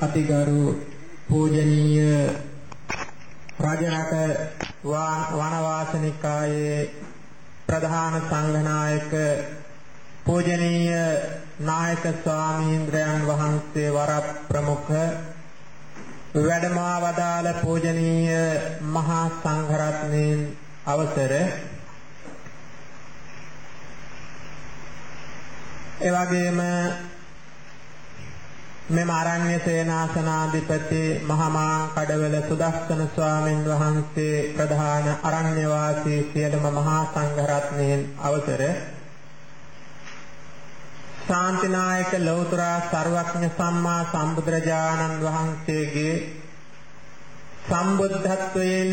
අතිගරු පූජනීය රජරට වනවාසනිකායේ ප්‍රධාන සංඝනායක පූජනීය නායක ස්වාමීන්ද්‍රයන් වහන්සේ වර ප්‍රමුඛ වැඩමා වදාළ පූජනීය මහා සංඝරත්නයන් අවසර එවැගේම මෙම ආරණ්‍ය සේනාසනාධිපති මහමා කඩවල සුදස්සන ස්වාමීන් වහන්සේ ප්‍රධාන ආරණ්‍ය වාසී සියලුම මහා සංඝරත්නයන් අවසර ශාන්තිනායක ලෞතර සර්වඥ සම්මා සම්බුදුරජාණන් වහන්සේගේ සම්බුද්ධත්වයෙන්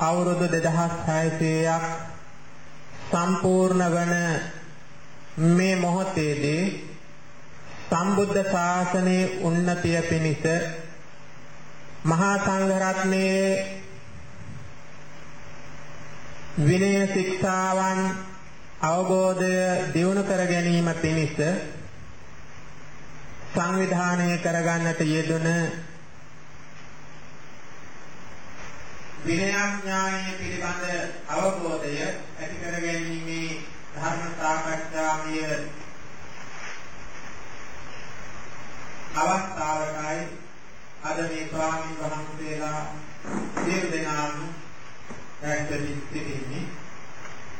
අවුරුදු 2600ක් සම්පූර්ණ වන මේ මොහොතේදී සම්බුද්ධ ශාසනයේ උන්නතිය පිණිස මහා සංඝරත්නයේ විනය ශික්ෂාවන් අවබෝධය දියුණු කර ගැනීම පිණිස සංවිධානය කරගන්නට යෙදුන විනයඥානය පිළිබඳ අවබෝධය ඇති කර ගැනීමේ ධර්ම සාකච්ඡාමය අවස්ථාවකයි අද මේ ස්වාමීන් වහන්සේලා සියලු දෙනාම රැස්වෙ සිටින්නේ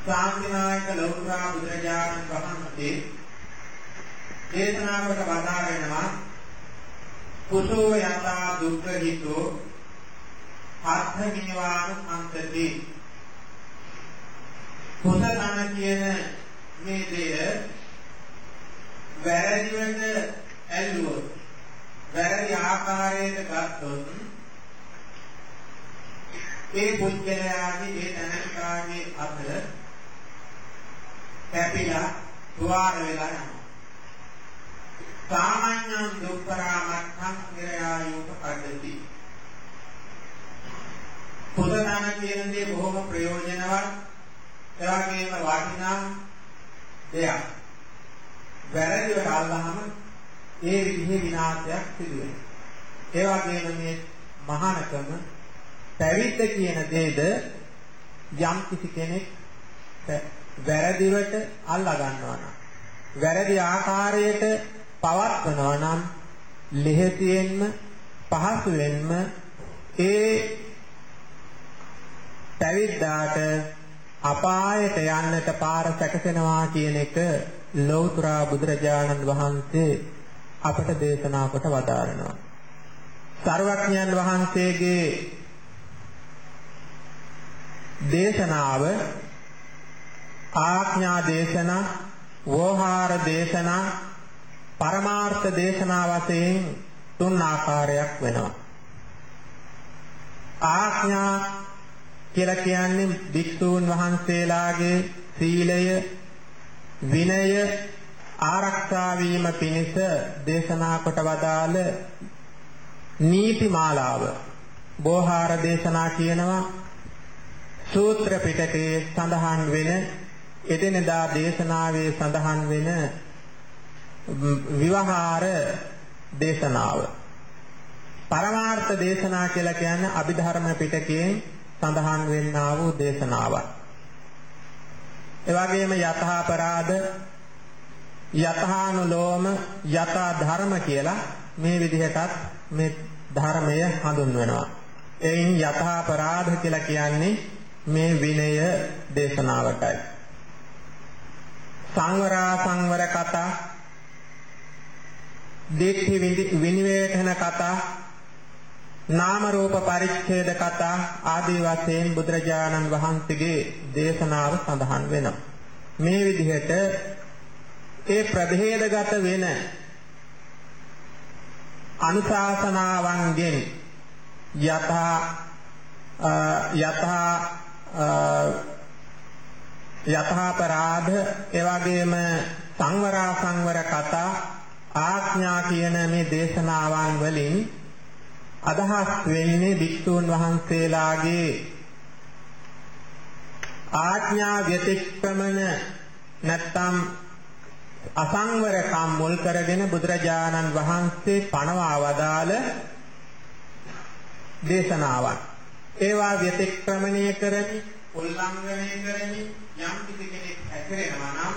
ශාන්තිනායක ලෞතර බුදුරජාණන් වහන්සේ දේශනාවකට වදාරනවා කුසෝ යතා දුක්ඛ හිතෝ අත්ථ නිවාන සම්තති කුසලන කියන මේ දෙය වැරදිවට ඇල්ලුවොත් වැරදි ආකාරයට ගත්තොත් ඒ පුද්ගලයාගේ ඒ තැනකාගේ අත කැපිලා තුවාල වෙලා යනවා. සාමාන්‍යං දුක්ඛරාමත්තං නිරයායෝප කඩති. පුදදාන කියන දේ බොහොම ප්‍රයෝජනවත් එවැගේම වටිනා දෙයක්. වැරදිවට අල්ලහම ඒ විදිහේ විනාශයක් සිදු වෙනවා. ඒ වගේම මේ මහානකම පැවිද්ද කියන දෙයද යම් කිසි කෙනෙක් වැරදිවට අල්ලා ගන්නවා නම් වැරදි ආකාරයට පවත්වනවා නම් ලෙහෙසියෙන්ම පහසුවෙන්ම ඒ පැවිද්දාට අපායට යන්නට පාර සැකසෙනවා කියන එක ලෞතර බුදුරජාණන් වහන්සේ අපට දේශනා කොට වදාරනවා. සර්වඥයන් වහන්සේගේ දේශනාව ආඥා දේශනා, වෝහාර දේශනා, පරමාර්ථ දේශනා වශයෙන් තුන් ආකාරයක් වෙනවා. ආඥා කියලා කියන්නේ භික්ෂූන් වහන්සේලාගේ සීලය, විනය ආරක්ෂා වීම පිණිස දේශනා කොට වදාළ නීති මාලාව බෝහාර දේශනා කියනවා සූත්‍ර පිටකයේ සඳහන් වෙන එදිනදා දේශනාවේ සඳහන් වෙන විවහාර දේශනාව පරමාර්ථ දේශනා කියලා කියන්නේ අභිධර්ම පිටකයෙන් සඳහන් වෙන්නා වූ දේශනාවක්. ඒ වගේම යථාපරාධ යථානුලෝම යථා ධර්ම කියලා මේ විදිහටත් මේ ධර්මය හඳුන්වනවා. එයින් යථාපරාධ කියලා කියන්නේ මේ විනය දේශනාවටයි. සංවරා සංවර කතා දිට්ඨි විනිවේධන කතා නාම රූප පරිච්ඡේද කතා ආදී වශයෙන් බුදුරජාණන් වහන්සේගේ දේශනාව සඳහන් වෙනවා. මේ විදිහට ඒ ප්‍රභේදගත වෙන අනුශාසනාවන්ගෙන් යථා යථා යථාපරාධ එවැගේම සංවරා සංවර කතා ආඥා කියන මේ දේශනාවන් වලින් අදහස් වෙන්නේ භික්ෂූන් වහන්සේලාගේ ආඥා ව්‍යතික්‍රමන නැත්තම් අසංවරකම් මුල් කරගෙන බුදුරජාණන් වහන්සේ පණවා වදාළ දේශනාවන්. ඒවා ව්‍යතික්‍රමණය කරමි, උල්ලංඝනය කරමි යම් කිසි කෙනෙක් හැසිරෙනවා නම්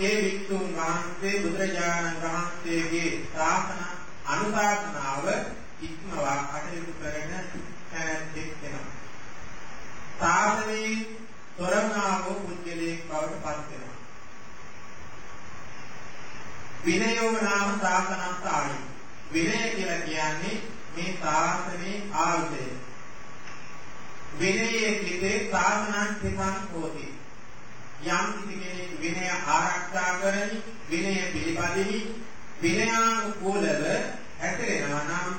ඒ වික්තුන් වහන්සේ බුදුරජාණන් වහන්සේගේ ශාසන අනුශාසනාව ඉක්මවා කටයුතු කරන තැනැත්තෙක් වෙනවා. ශාසනයේ තොරණාවෝ පුද්ගලයෙක් බවට පත් වෙනවා. විනයෝ නාම ශාසනස්සායි. විනය කියලා කියන්නේ මේ ශාසනයේ ආයුධය. විනයේ කිතේ ශාසනං සිතං හෝති. යම් කිසි කෙනෙක් විනය ආරක්ෂා කරමි, විනය පිළිපදිමි, විනයානුකූලව හැසිරෙනවා නම්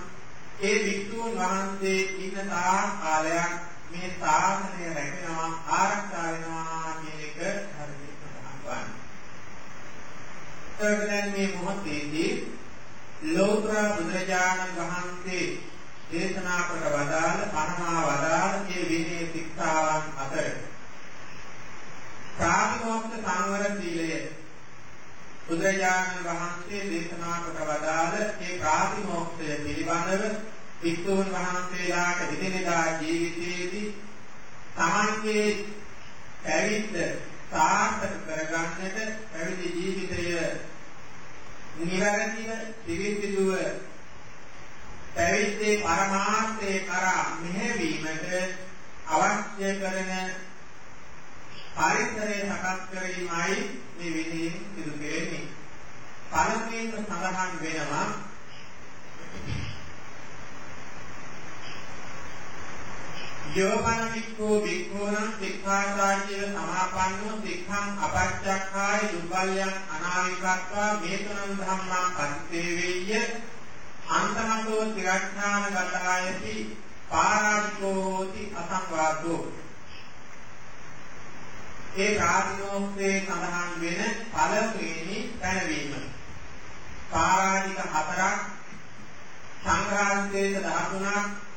ඒ වික්ෂුන් වහන්සේ ඉන්න තා කාලයක් මේ ශාසනය රැකෙනවා ආරක්ෂා වෙනවා කියන එක හරියට අහගන්න. එතකොට මේ මොහොතේදී ලෝතර බුදුරජාණන් වහන්සේ දේශනා කොට වදාළ පරමා වදාළ මේ විනය ශික්ෂාවන් අතර. ප්‍රාතිමෝක්ෂ සංවර සීලය බුදුරජාණන් වහන්සේ දේශනා කොට වදාළ මේ ප්‍රාතිමෝක්ෂය පිළිබඳව වික්ෂුන් වහන්සේලාට එදිනෙදා ජීවිතයේදී තමන්ගේ පැවිද්ද සාර්ථක කරගන්නට පැවිදි ජීවිතය නිවැරදිව පිළිපිදුව පැවිද්දේ පරමාර්ථය කරා මෙහෙවීමට අවශ්‍ය කරන පරිසරය සකස් කිරීමයි මේ විදිහින් සිදු කෙරෙන්නේ. පළමුවෙන් සඳහන් වෙනවා යෝපන වික්ඛෝ වික්ඛෝනම් සික්ඛාසාචිව සමාපන්නෝ සික්ඛං අපච්චක්ඛාය දුබ්බල්යං අනාවිකත්වා මේතනං ධම්මා පරිත්තේවේය. අන්තමතෝ තිරඥාන ගතායති පාරාජිකෝ හෝති අසංවාදෝ. ඒ ප්‍රාතිමෝක්ෂයේ සඳහන් වෙන පළවෙනි පැනවීම. පාරාජික හතරක් සංඝාන්තේත 13ක්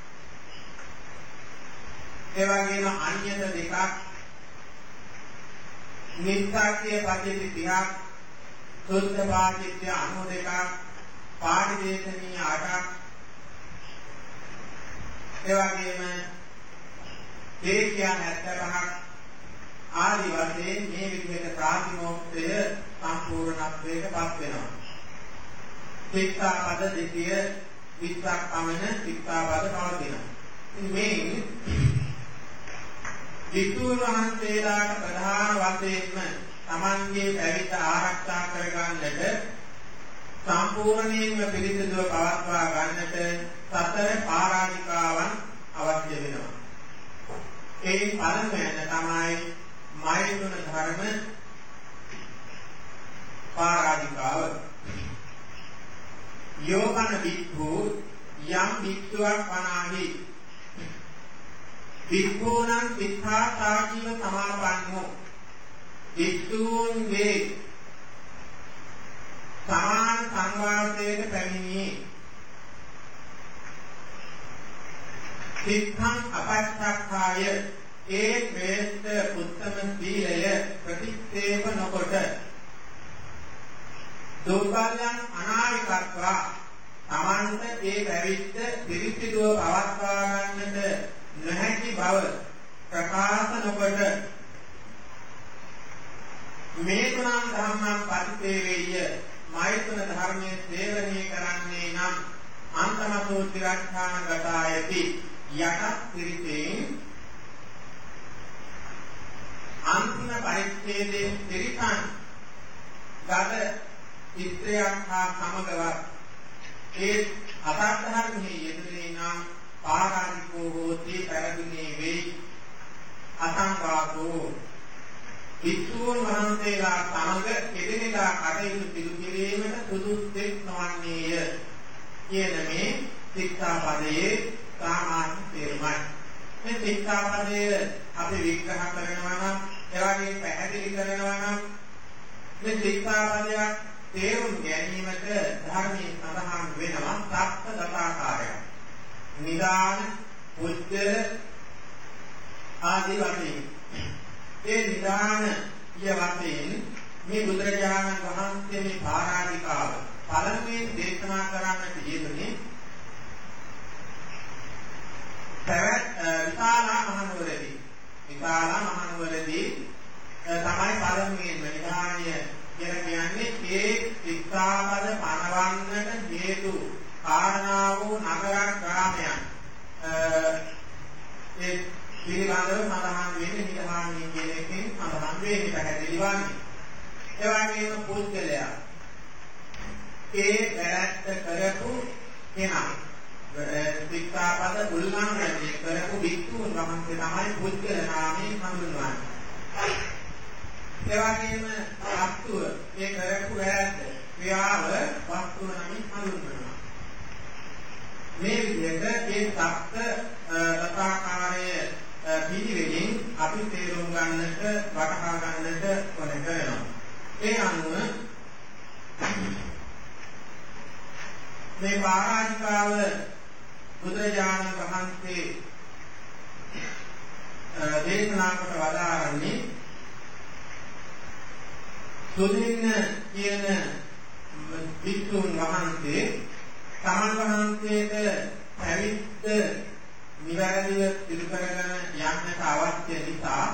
ඒ වගේම අන්‍යත දෙකක් නිස්සාක්‍ය පද්ධති 30ක් සුද්ධ පාඨිත්‍ය 92ක් පාඨදේශනීය 8ක් ඒ වගේම තේකියන් 75ක් ආදි වශයෙන් මේ විදිහට ප්‍රාතිමෝක්ෂය සම්පූර්ණත්වයට පත් වෙනවා. ශික්ෂාපද 220ක් පමණ ශික්ෂාපද පවතිනවා. මේ විසුණු වහන්සේලාට ප්‍රධාන වශයෙන්ම Tamanගේ පැවිද්ද ආරක්ෂා කරගන්නට සම්පූර්ණයෙන්ම පිළිසිදුව පවත්වා ගන්නට සතර පාරාධිකාවන් අවශ්‍ය වෙනවා. ඒ පළමුවෙන් තමයි මෛත්‍රුණ ධර්ම පාරාධිකාව. යෝගන වික්ඛු යම් වික්ඛුවක් වනාහි වික්ඛූණං සික්ඛාසාචීව සමාපන්නෝ. වික්ඛූන්ගේ සමාන සංවාදයට පැමිණි සික්ඛං අපස්සක්ඛාය ඒ ශ්‍රේෂ්ඨ උත්තම සීලය ප්‍රතික්ෂේප නොකොට දුර්බලයන් අනාවිකත්වා. තමන්ට ඒ පැවිද්ද පිරිසිදුව පවත්වා ගන්නට නොහැකි බව ප්‍රකාශ නොකොට මේ තුනන් ධම්මං පරිතේවේය මෛත්‍රණ ධර්මයේ සේවනය කරන්නේ නම් අන්තමතෝ ත්‍රිරක්ෂාන ගතායති. යට පිරිතෙන් අන්තිම පරිච්ඡේදයේ ත්‍රිකන් ගත චිත්‍රයක් හා සමගවත් ඒ අසත් ධර්මයේ යෙදුනේ නම් පාරාණිකෝ හෝති පැරදුනේ වෙයි අසංවාදෝ විසුන් වහන්සේලා සමග එදිනෙදා කටයුතු පිළි කිරීමට සුදුස්සෙක් නොවන්නේය කියන මේ ශික්ෂාපදයේ සාමාන්‍ය තේරුමයි. මේ ශික්ෂාපදය අපි විග්‍රහ කරනවා නම් එවාගේ පැහැදිලි කරනවා නම් මේ ශික්ෂාපදයක් තේරුම් ගැනීමට ධර්මයේ සඳහන් වෙනවා සත්‍ය දතාකාරයක් නිදාන පුච්චර ආදී වශයෙන්. ඒ නිදාන කිය වශයෙන් මේ බුදුරජාණන් වහන්සේ මේ පාරාධිකාව පළමුවෙන් දේශනා කරන්නට යෙදුනේ පැවැත් විශාලා මහනුවරදී. විශාලා මහනුවරදී තමයි පළමුවෙන්ම නිධානය කියලා කියන්නේ ඒ ශික්ෂාපද පනවන්නට හේතු කාරණා වූ නගරක් ග්‍රාමයන් ඒ පිළිබඳව සඳහන් වෙන්නේ නිධානය කියන එකෙන් සඳහන් වෙන්නේ පැහැදිලි වන්නේ. ඒ වගේම පුද්ගලයා ඒ වැරැද්ද කරපු කෙනා ශික්ෂාපද උල්ලංඝනය කරපු භික්ෂුන් වහන්සේ තමයි පුද්ගල නාමයෙන් හඳුන්වන්නේ. ඒ වගේම වස්තුව මේ කරපු වැරැද්ද ක්‍රියාව වස්තුව නමින් හඳුන්වනවා. මේ විදිහට ඒ සත්‍ය රතාකාරයේ පිළිවෙලින් අපි තේරුම් ගන්නට වටහා ගන්නට ඕන කරනවා. ඒ අනුව මේ පාරාජිකාව බුදුරජාණන් වහන්සේ දේශනා කොට වදාරන්නේ සුදින්න කියන වික්තුන් වහන්සේ තමන් වහන්සේට පැවිද්ද නිවැරදිව සිදු කරගෙන යන්නට අවශ්‍ය නිසා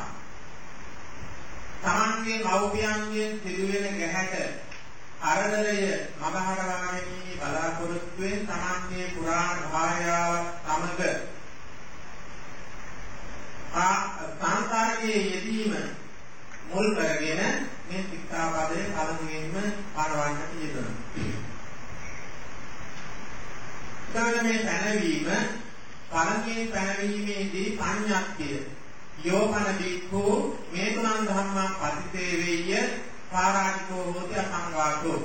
තමන්ගේ මව්පියන්ගෙන් සිදුවෙන ගැහැට අරදරය මගහරවා ගැනීම බලාපොරොත්තුවෙන් තමන්ගේ පුරාණ භාර්යාවක් සමග ආ සංසාරයේ යෙදීම මුල් කරගෙන මේ ශික්ෂාපදයේ පළමුවෙන්ම පරවන්නට යෙදුණා. ඊළඟ මේ පැනවීම පළමුවෙන් පැනවීමේදී පඤ්ඤාක්තිය. යෝපන බික්ඛු මේ තුනන් ධම්මා පතිතේවේය පාරාජිකෝ හෝති අසංඝාතෝ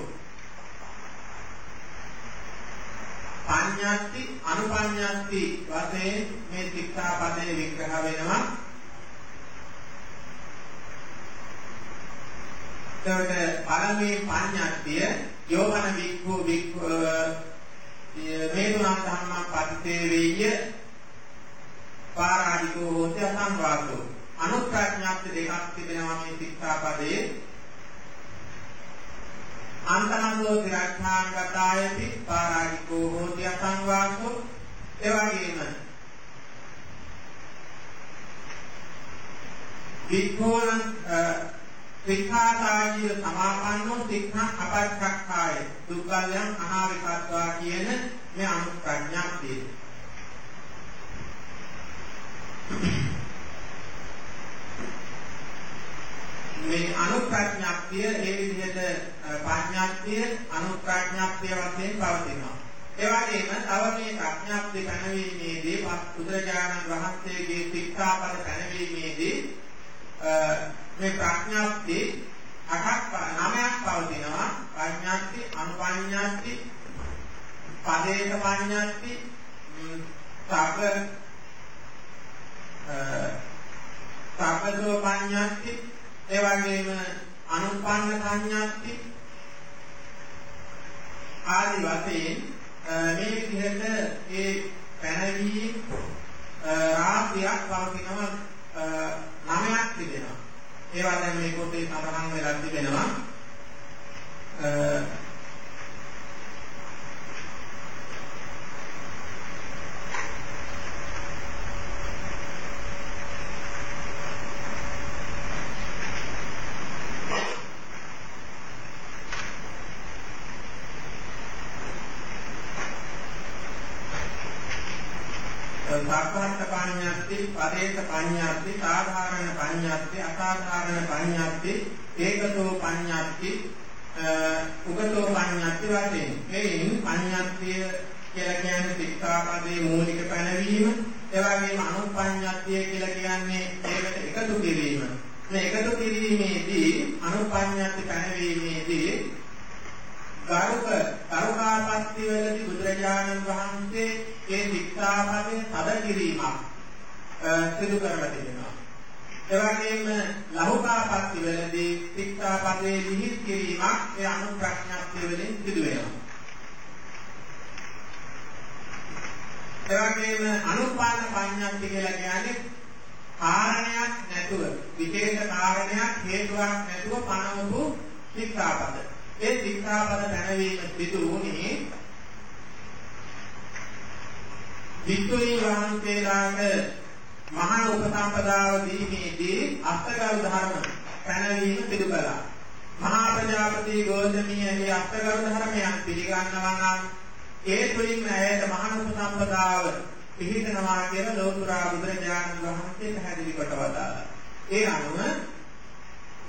පඤ්ඤාති අනුපඤ්ඤාති වශයෙන් මේ ශික්ෂාපදයේ විග්‍රහ වෙනවා. එතකොට පළමුවේ පඤ්ඤාතිය යෝමන වික්ඛු වික්ඛු මේ තුනක් ධම්මා පතිතේ වෙయ్య පාරාජිකෝ හෝති අසංඝාතෝ අනුප්‍රඥාප්ති දෙකක් තිබෙනවා මේ ශික්ෂාපදයේ අන්තනංගෝ විරක්ඛාංගතායති පාරාජිකෝ හෝති අසංවාසෝ ඒ වගේම වික්ඛෝන සික්ඛාතාජිය සමාපන්නෝ සික්ඛා අපච්චක්ඛාය දුක්ඛයන් අනාවිකත්වා කියන මේ අනුප්‍රඥාප්තිය මේ අනුප්‍රඥාප්තිය ඒ විදිහට ප්‍රඥාප්තිය අනුප්‍රඥාප්තිය වශයෙන් පවතිනවා. ඒ වගේම තව මේ ප්‍රඥාප්තිය පැනවීමේදී බුදුරජාණන් වහන්සේගේ ශික්ෂාපද පැනවීමේදී මේ ප්‍රඥාප්තිය අටක් නවයක් පවතිනවා. ප්‍රඥාප්තිය, අනුපඤ්ඤාප්තිය, පදේත පඤ්ඤාප්තිය, සබ්බ සබ්බදෝ පඤ්ඤාප්තිය ඒ වගේම අනුපන්න සංඥාති ආදි වශයෙන් මේ විදිහට ඒ පැනවීම රාශියක් පවතිනවා නවයක් තිබෙනවා. ඒවා දැන් මේ පොතේ සඳහන් වෙලා තිබෙනවා. සක්කාන්ත පඤ්ඤාති, පදේත පඤ්ඤාති, සාධාරණ පඤ්ඤාති, අසාධාරණ පඤ්ඤාති, ඒකතෝ පඤ්ඤාති, උගතෝ පඤ්ඤාති වශයෙන්. එයින් පඤ්ඤාතිය කියලා කියන්නේ සික්ඛාපදයේ මූලික පැනවීම, ඒ වගේම අනුපඤ්ඤාතිය කියලා කියන්නේ ඒකට එකතු කිරීම. මේ එකතු කිරීමේදී අනුපඤ්ඤාති පැනවීමේදී ගරුක කරුණාපත්ති වලදී බුදුරජාණන් වහන්සේ ඒ ශික්ෂාපදයෙන් සද කිරීමක් සිදු කරලා තිබෙනවා. ඒ වගේම ලහුකාපත්ති වලදී ශික්ෂාපදයේ ලිහිත් කිරීමක් ඒ අනුප්‍රඥාප්තිය වලින් සිදු වෙනවා. ඒ වගේම අනුපාන පඤ්ඤාප්ති කියලා කියන්නේ කාරණයක් නැතුව විශේෂ කාරණයක් හේතුවක් නැතුව පනවපු සික්ඛාපද. ඒ සික්ඛාපද පැනවීම සිදු වුණේ වික්තුනි වහන්සේලාට මහා උපසම්පදාව දීමේදී අෂ්ටගල් ධර්ම පැනවීම සිදු කළා. මහා ප්‍රජාපති ගෝතමියගේ අෂ්ටගල් ධර්මයන් පිළිගන්නවා නම් ඒ තුලින් ඇයට මහා උපසම්පදාව පිළිගනවා කියලා ලෝතුරා බුදුරජාණන් වහන්සේ පැහැදිලි කොට වදාළා. ඒ අනුව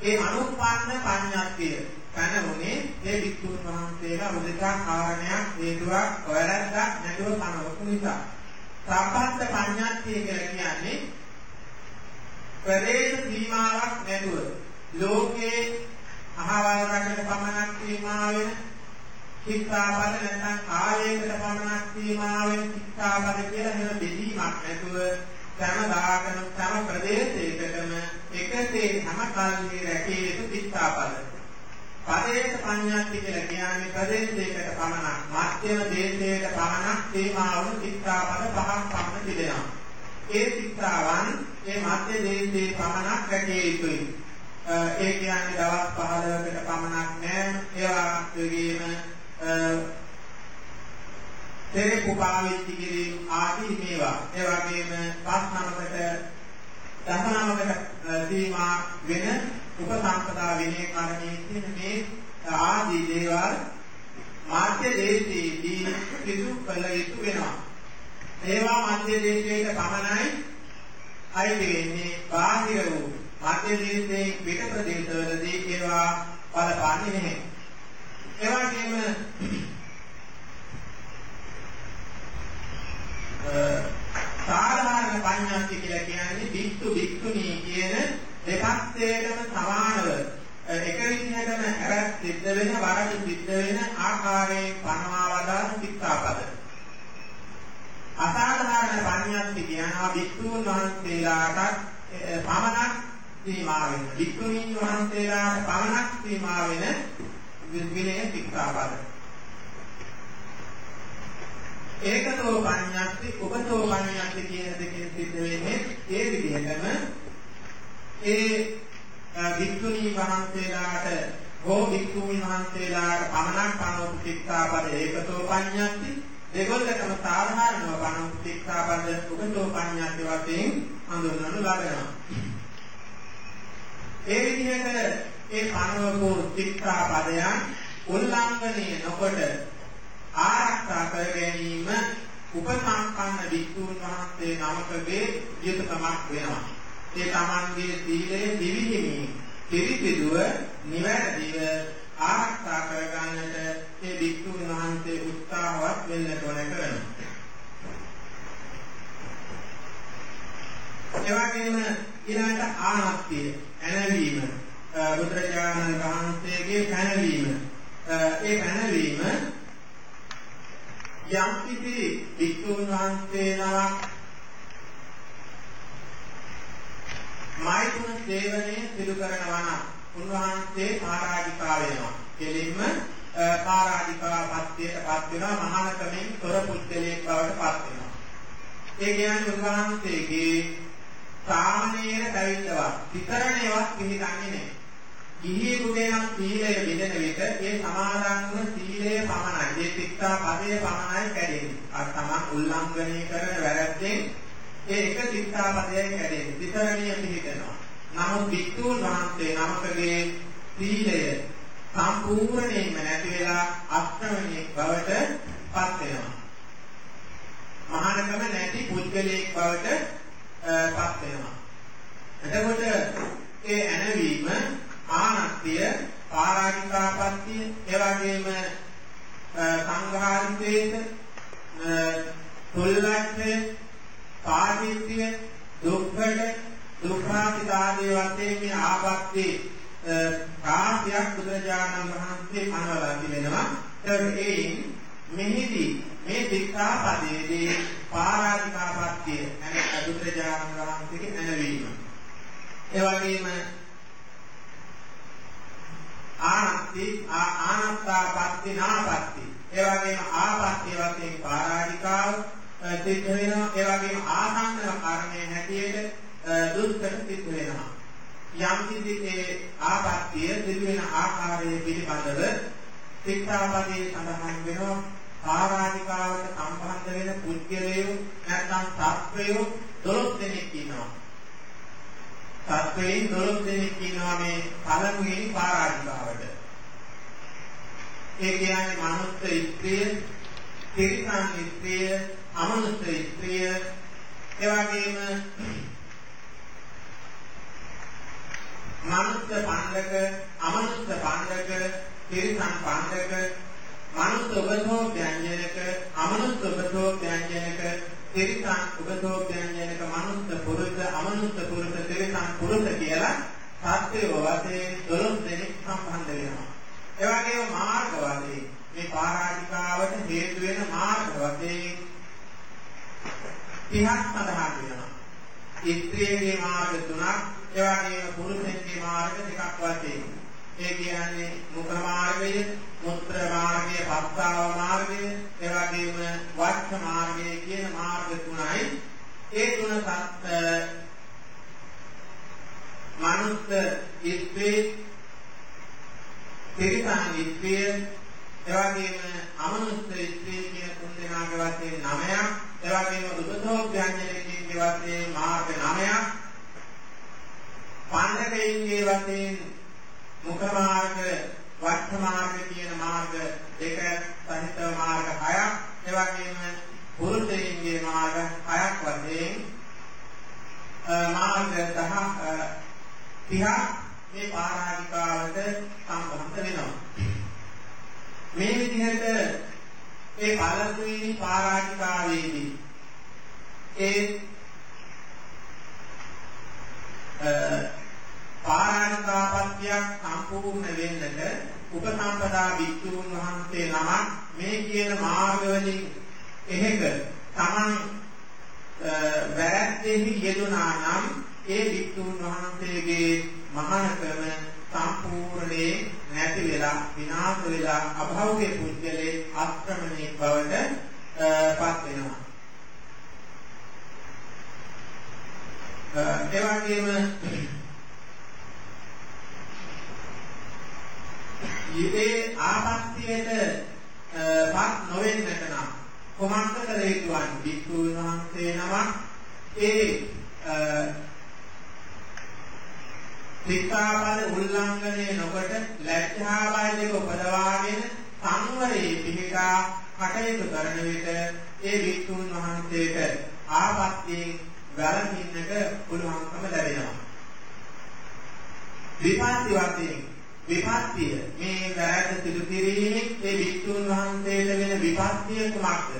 ඒ අනුපන්න පඤ්ඤාත්තිය පැනමුනේ ඒ වික්තුන් වහන්සේලා මුදිතා කාරණයක් හේතුවක් වැරද්දක් නැතුව කනවපු නිසා. සම්පත්ත පඤ්ඤාත්තිය කියලා කියන්නේ ප්‍රදේශ සීමාවක් නැතුව ලෝකේ අහවල් රටක පමණක් සීමා වෙන ශික්ෂාපද නැත්නම් කායයකට පමණක් සීමා වෙන ශික්ෂාපද කියලා එහෙම බෙදීමක් නැතුව සෑම දාකන සෑම ප්‍රදේශයකටම එකසේ හැම කාලෙක රැකී යුතු ශික්ෂාපද. පදේශ පඤ්ඤාති කියලා කියන්නේ ප්‍රදේශයකට පමණක් මධ්‍යම දේශයකට පමණක් සීමා වුණු ශික්ෂාපද පහක් පමණ තිබෙනවා. ඒ ශික්ෂාවන් මේ මධ්‍ය දේශයේ පමණක් රැකී යුතුයි. ඒ කියන්නේ දවස් 15කට පමණක් නෑ. ඒවා වගේම තෙරෙකු පාවිච්චි කිරීම ආදී මේවා. ඒ වගේම පස් නමකට දසනමකට සීමා වෙන උපසම්පදා විනය කර්මයේ තියෙන මේ ආදී දේවල් මාධ්‍ය දේශයේදී සිදු කළ යුතු වෙනවා. ඒවා මාධ්‍ය දේශයට පමණයි අයිති වෙන්නේ බාහිර වූ මාධ්‍ය දේශයේ පිට ප්‍රදේශවලදී ඒවා බලපන්නේ නැහැ. ඒ වගේම සාධාරණ පඤ්ඤාති කියලා කියන්නේ බික්තු බික්තුණී කියන දෙපැත්තේටම සමානව එක විදිහටම හැරත් සිද්ධ වෙන වරද සිද්ධ වෙන ආකාරයෙන් පනවා වදාන සික්ඛාපද. අසාධාරණ පඤ්ඤාති කියනවා බික්තුන් වහන්සේලාට පමණක් සීමා වෙන. බික්තුණීන් වහන්සේලාට පමණක් සීමා වෙන විනය ශික්ෂාපද. ඒකතෝ පඤ්ඤාති උපතෝ පඤ්ඤාති කියන දෙකෙන් සිද්ධ වෙන්නේ ඒ විදිහටම ඒ වික්තුණී වහන්සේලාට හෝ වික්තුණී වහන්සේලාට පමණක් පනවපු ශික්ෂාපද ඒකතෝ පඤ්ඤාති දෙගොල්ලටම සාධාරණව පනවපු ශික්ෂාපද උපතෝ පඤ්ඤාති වශයෙන් හඳුන්වනු ලබනවා. ඒ විදිහට ඒ පනවපු ශික්ෂා පදයන් උල්ලංඝනය නොකොට ආරක්ෂා කර ගැනීම උපසම්පන්න වික්ෂුන් වහන්සේ නමකගේ යුතුයකමක් වෙනවා. ඒ තමන්ගේ සීලය දිවිහිමි පිරිසිදුව නිවැරදිව ආරක්ෂා කර ගන්නට ඒ වික්ෂුන් වහන්සේ උත්සාහවත් වෙන්න ඕන කරනවා. ඒ වගේම ඊළඟට ආනත්තිය ඇනවීම බුදුරජාණන් වහන්සේගේ පැනවීම ඒ පැනවීම යම් කිසි වික්ෂුන් වහන්සේ නමක් මෛත්‍රී සේවනයේ සිදු කරනවා නම් උන්වහන්සේ ආරාධිකා වෙනවා. කෙලින්ම ආරාධිකා පත්‍යයටපත් වෙනවා මහානකමෙන් තොර පුද්ගලයෙක් බවට පත් වෙනවා. ඒ කියන්නේ උන්වහන්සේගේ සාමනීය පැවිද්දවත් විතරණේවත් පිළිගන්නේ නැහැ. ගිහියෙකුගේ නම් සීලය බෙදෙන විට ඒ සමාදන් වන සීලය පමණයි. ඒ ශික්ෂා පදයේ පමණයි කැඩෙන්නේ. අර තමන් උල්ලංඝනය කරන වැරද්දෙන් ඒ එක ශික්ෂා පදයයි කැඩෙන්නේ. විතරණිය පිළිගනවා. නමුත් වික්තුන් වහන්සේ නමකගේ සීලය සම්පූර්ණයෙන්ම නැති වෙලා අෂ්ටමණී බවට පත් වෙනවා. මහානකම නැති පුද්ගලයෙක් බවට පත් වෙනවා. එතකොට ඒ ඇනවීම ආනත්‍ය පාරාජිකාපත්‍ය ඒ වගේම සංඝාරිතේත තුල්ලක්ෂය පාදිත්‍ය දුක්ඛඩ දුක්ඛාපිතාදී වශයෙන් මේ ආපත්‍ය කාර්යයක් බුදුරජාණන් වහන්සේ පනවලා තිබෙනවා ඒ මෙහිදී මේ ශික්ෂාපදයේදී පාරාජිකාපත්‍ය නැත්නම් බුදුරජාණන් වහන්සේගේ නැවීම ඒ වගේම ආනත්ති ආනත්තාපත්ති නාපත්ති. ඒ වගේම ආපත්‍ය වශයෙන් පාරාජිකාව සිද්ධ වෙනවා. ඒ වගේම ආසන්න කර්මයේ හැටියට දුෂ්කර සිද්ධ වෙනවා. යම් කිසි ඒ ආපත්‍ය සිදුවෙන ආකාරය පිළිබඳව ශික්ෂාපදයේ සඳහන් වෙනවා. ආරාධිකාවට සම්බන්ධ වෙන පුද්ගලයෝ නැත්නම් සත්වයෝ 12 දෙනෙක් ඉන්නවා. සත්වයන් 12 දෙනෙක් ඉන්නවා මේ පළමුවෙනි ආරාධිකාවට. ඒ කියන්නේ මනුස්ස ස්ත්‍රිය, තිරිසන් ස්ත්‍රිය, අමනුස්ස ස්ත්‍රිය, එවැගේම මනුස්ස පණ්ඩක, අමනුස්ස පණ්ඩක, තිරිසන් පණ්ඩක, මනුස්ස උපතෝ ව්‍යංජනක, අමනුස්ස උපතෝ ව්‍යංජනක, තිරිසන් උපතෝ ව්‍යංජනක, මනුස්ස පුරුෂ, අමනුස්ස පුරුෂ, තිරිසන් පුරුෂ කියලා සත්‍යව වශයෙන් 12 දෙනෙක් සම්බන්ධ වෙනවා. ඒ වගේම මාර්ග වශයෙන් මේ පාරාජිකාවට හේතු වෙන මාර්ග වශයෙන් 30ක් සඳහන් වෙනවා. ස්ත්‍රියගේ මාර්ග තුනක් ඒ වගේම පුරුෂයන්ගේ මාර්ග දෙකක් වශයෙන්. ඒ කියන්නේ මුඛ මාර්ගය, මුත්‍ර මාර්ගය, පස්සාව මාර්ගය, ඒ වගේම වච්ච මාර්ගය කියන මාර්ග තුනයි. ඒ තුන සත් මනුස්ස ඉස්සේ තිරිසන් ඉස්සේ ඒ වගේම අමනුස්ස ඉස්සේ කියන තුන් දෙනාගේ වශයෙන් 9ක්, ඒ වගේම උපතෝඥානයේ වශයෙන් මාර්ග 9ක් පණ්ඩකයින්ගේ වශයෙන් මුඛ මාර්ග, වට්ඨ මාර්ග කියන මාර්ග දෙක සහිත මාර්ග හයක්, ඒ වගේම පුරුෂයින්ගේ මාර්ග හයක් වශයෙන් මාර්ග 10 30ක් මේ පාරාජිකාවට සම්බන්ධ වෙනවා. මේ විදිහට ඒ පළතුවිනි පාරාජිකාවේදී ඒ පාරාණිකාපත්‍යක් සම්පූර්ණ වෙන්නට උපසම්පදා භික්ෂූන් වහන්සේ නමක් මේ කියන මාර්ගවලින් එහෙක Taman වැරැද්දෙහි යෙදුනා නම් ඒ භික්ෂූන් වහන්සේගේ මහානකම සම්පූර්ණයෙන් නැති වෙලා විනාශ වෙලා අභෞගේ පුද්ගලයේ ආක්‍රමණය බවට පත් වෙනවා. ඒ වගේම ඊටේ ආපත්‍යයට පත් නොවෙන්නට නම් කොමන්ත කළ යුතුවන් වික්ෂුන් වහන්සේ නමක් ඒ සිතාපද උල්ලංඝනය නොකොට ලැජ්ජාවයි දෙක උපදවාගෙන සංවරයේ පිහිටා කටයුතු කරන විට ඒ වික්ෂුන් වහන්සේට ආපත්‍යයෙන් වැළඳින්නට පුළුවන්කම ලැබෙනවා. විපස්සී වශයෙන් විපස්සිය මේ වැරැද්ද සිදු කිරීමෙන් ඒ වික්ෂුන් වහන්සේට වෙන විපස්සිය කුමක්ද?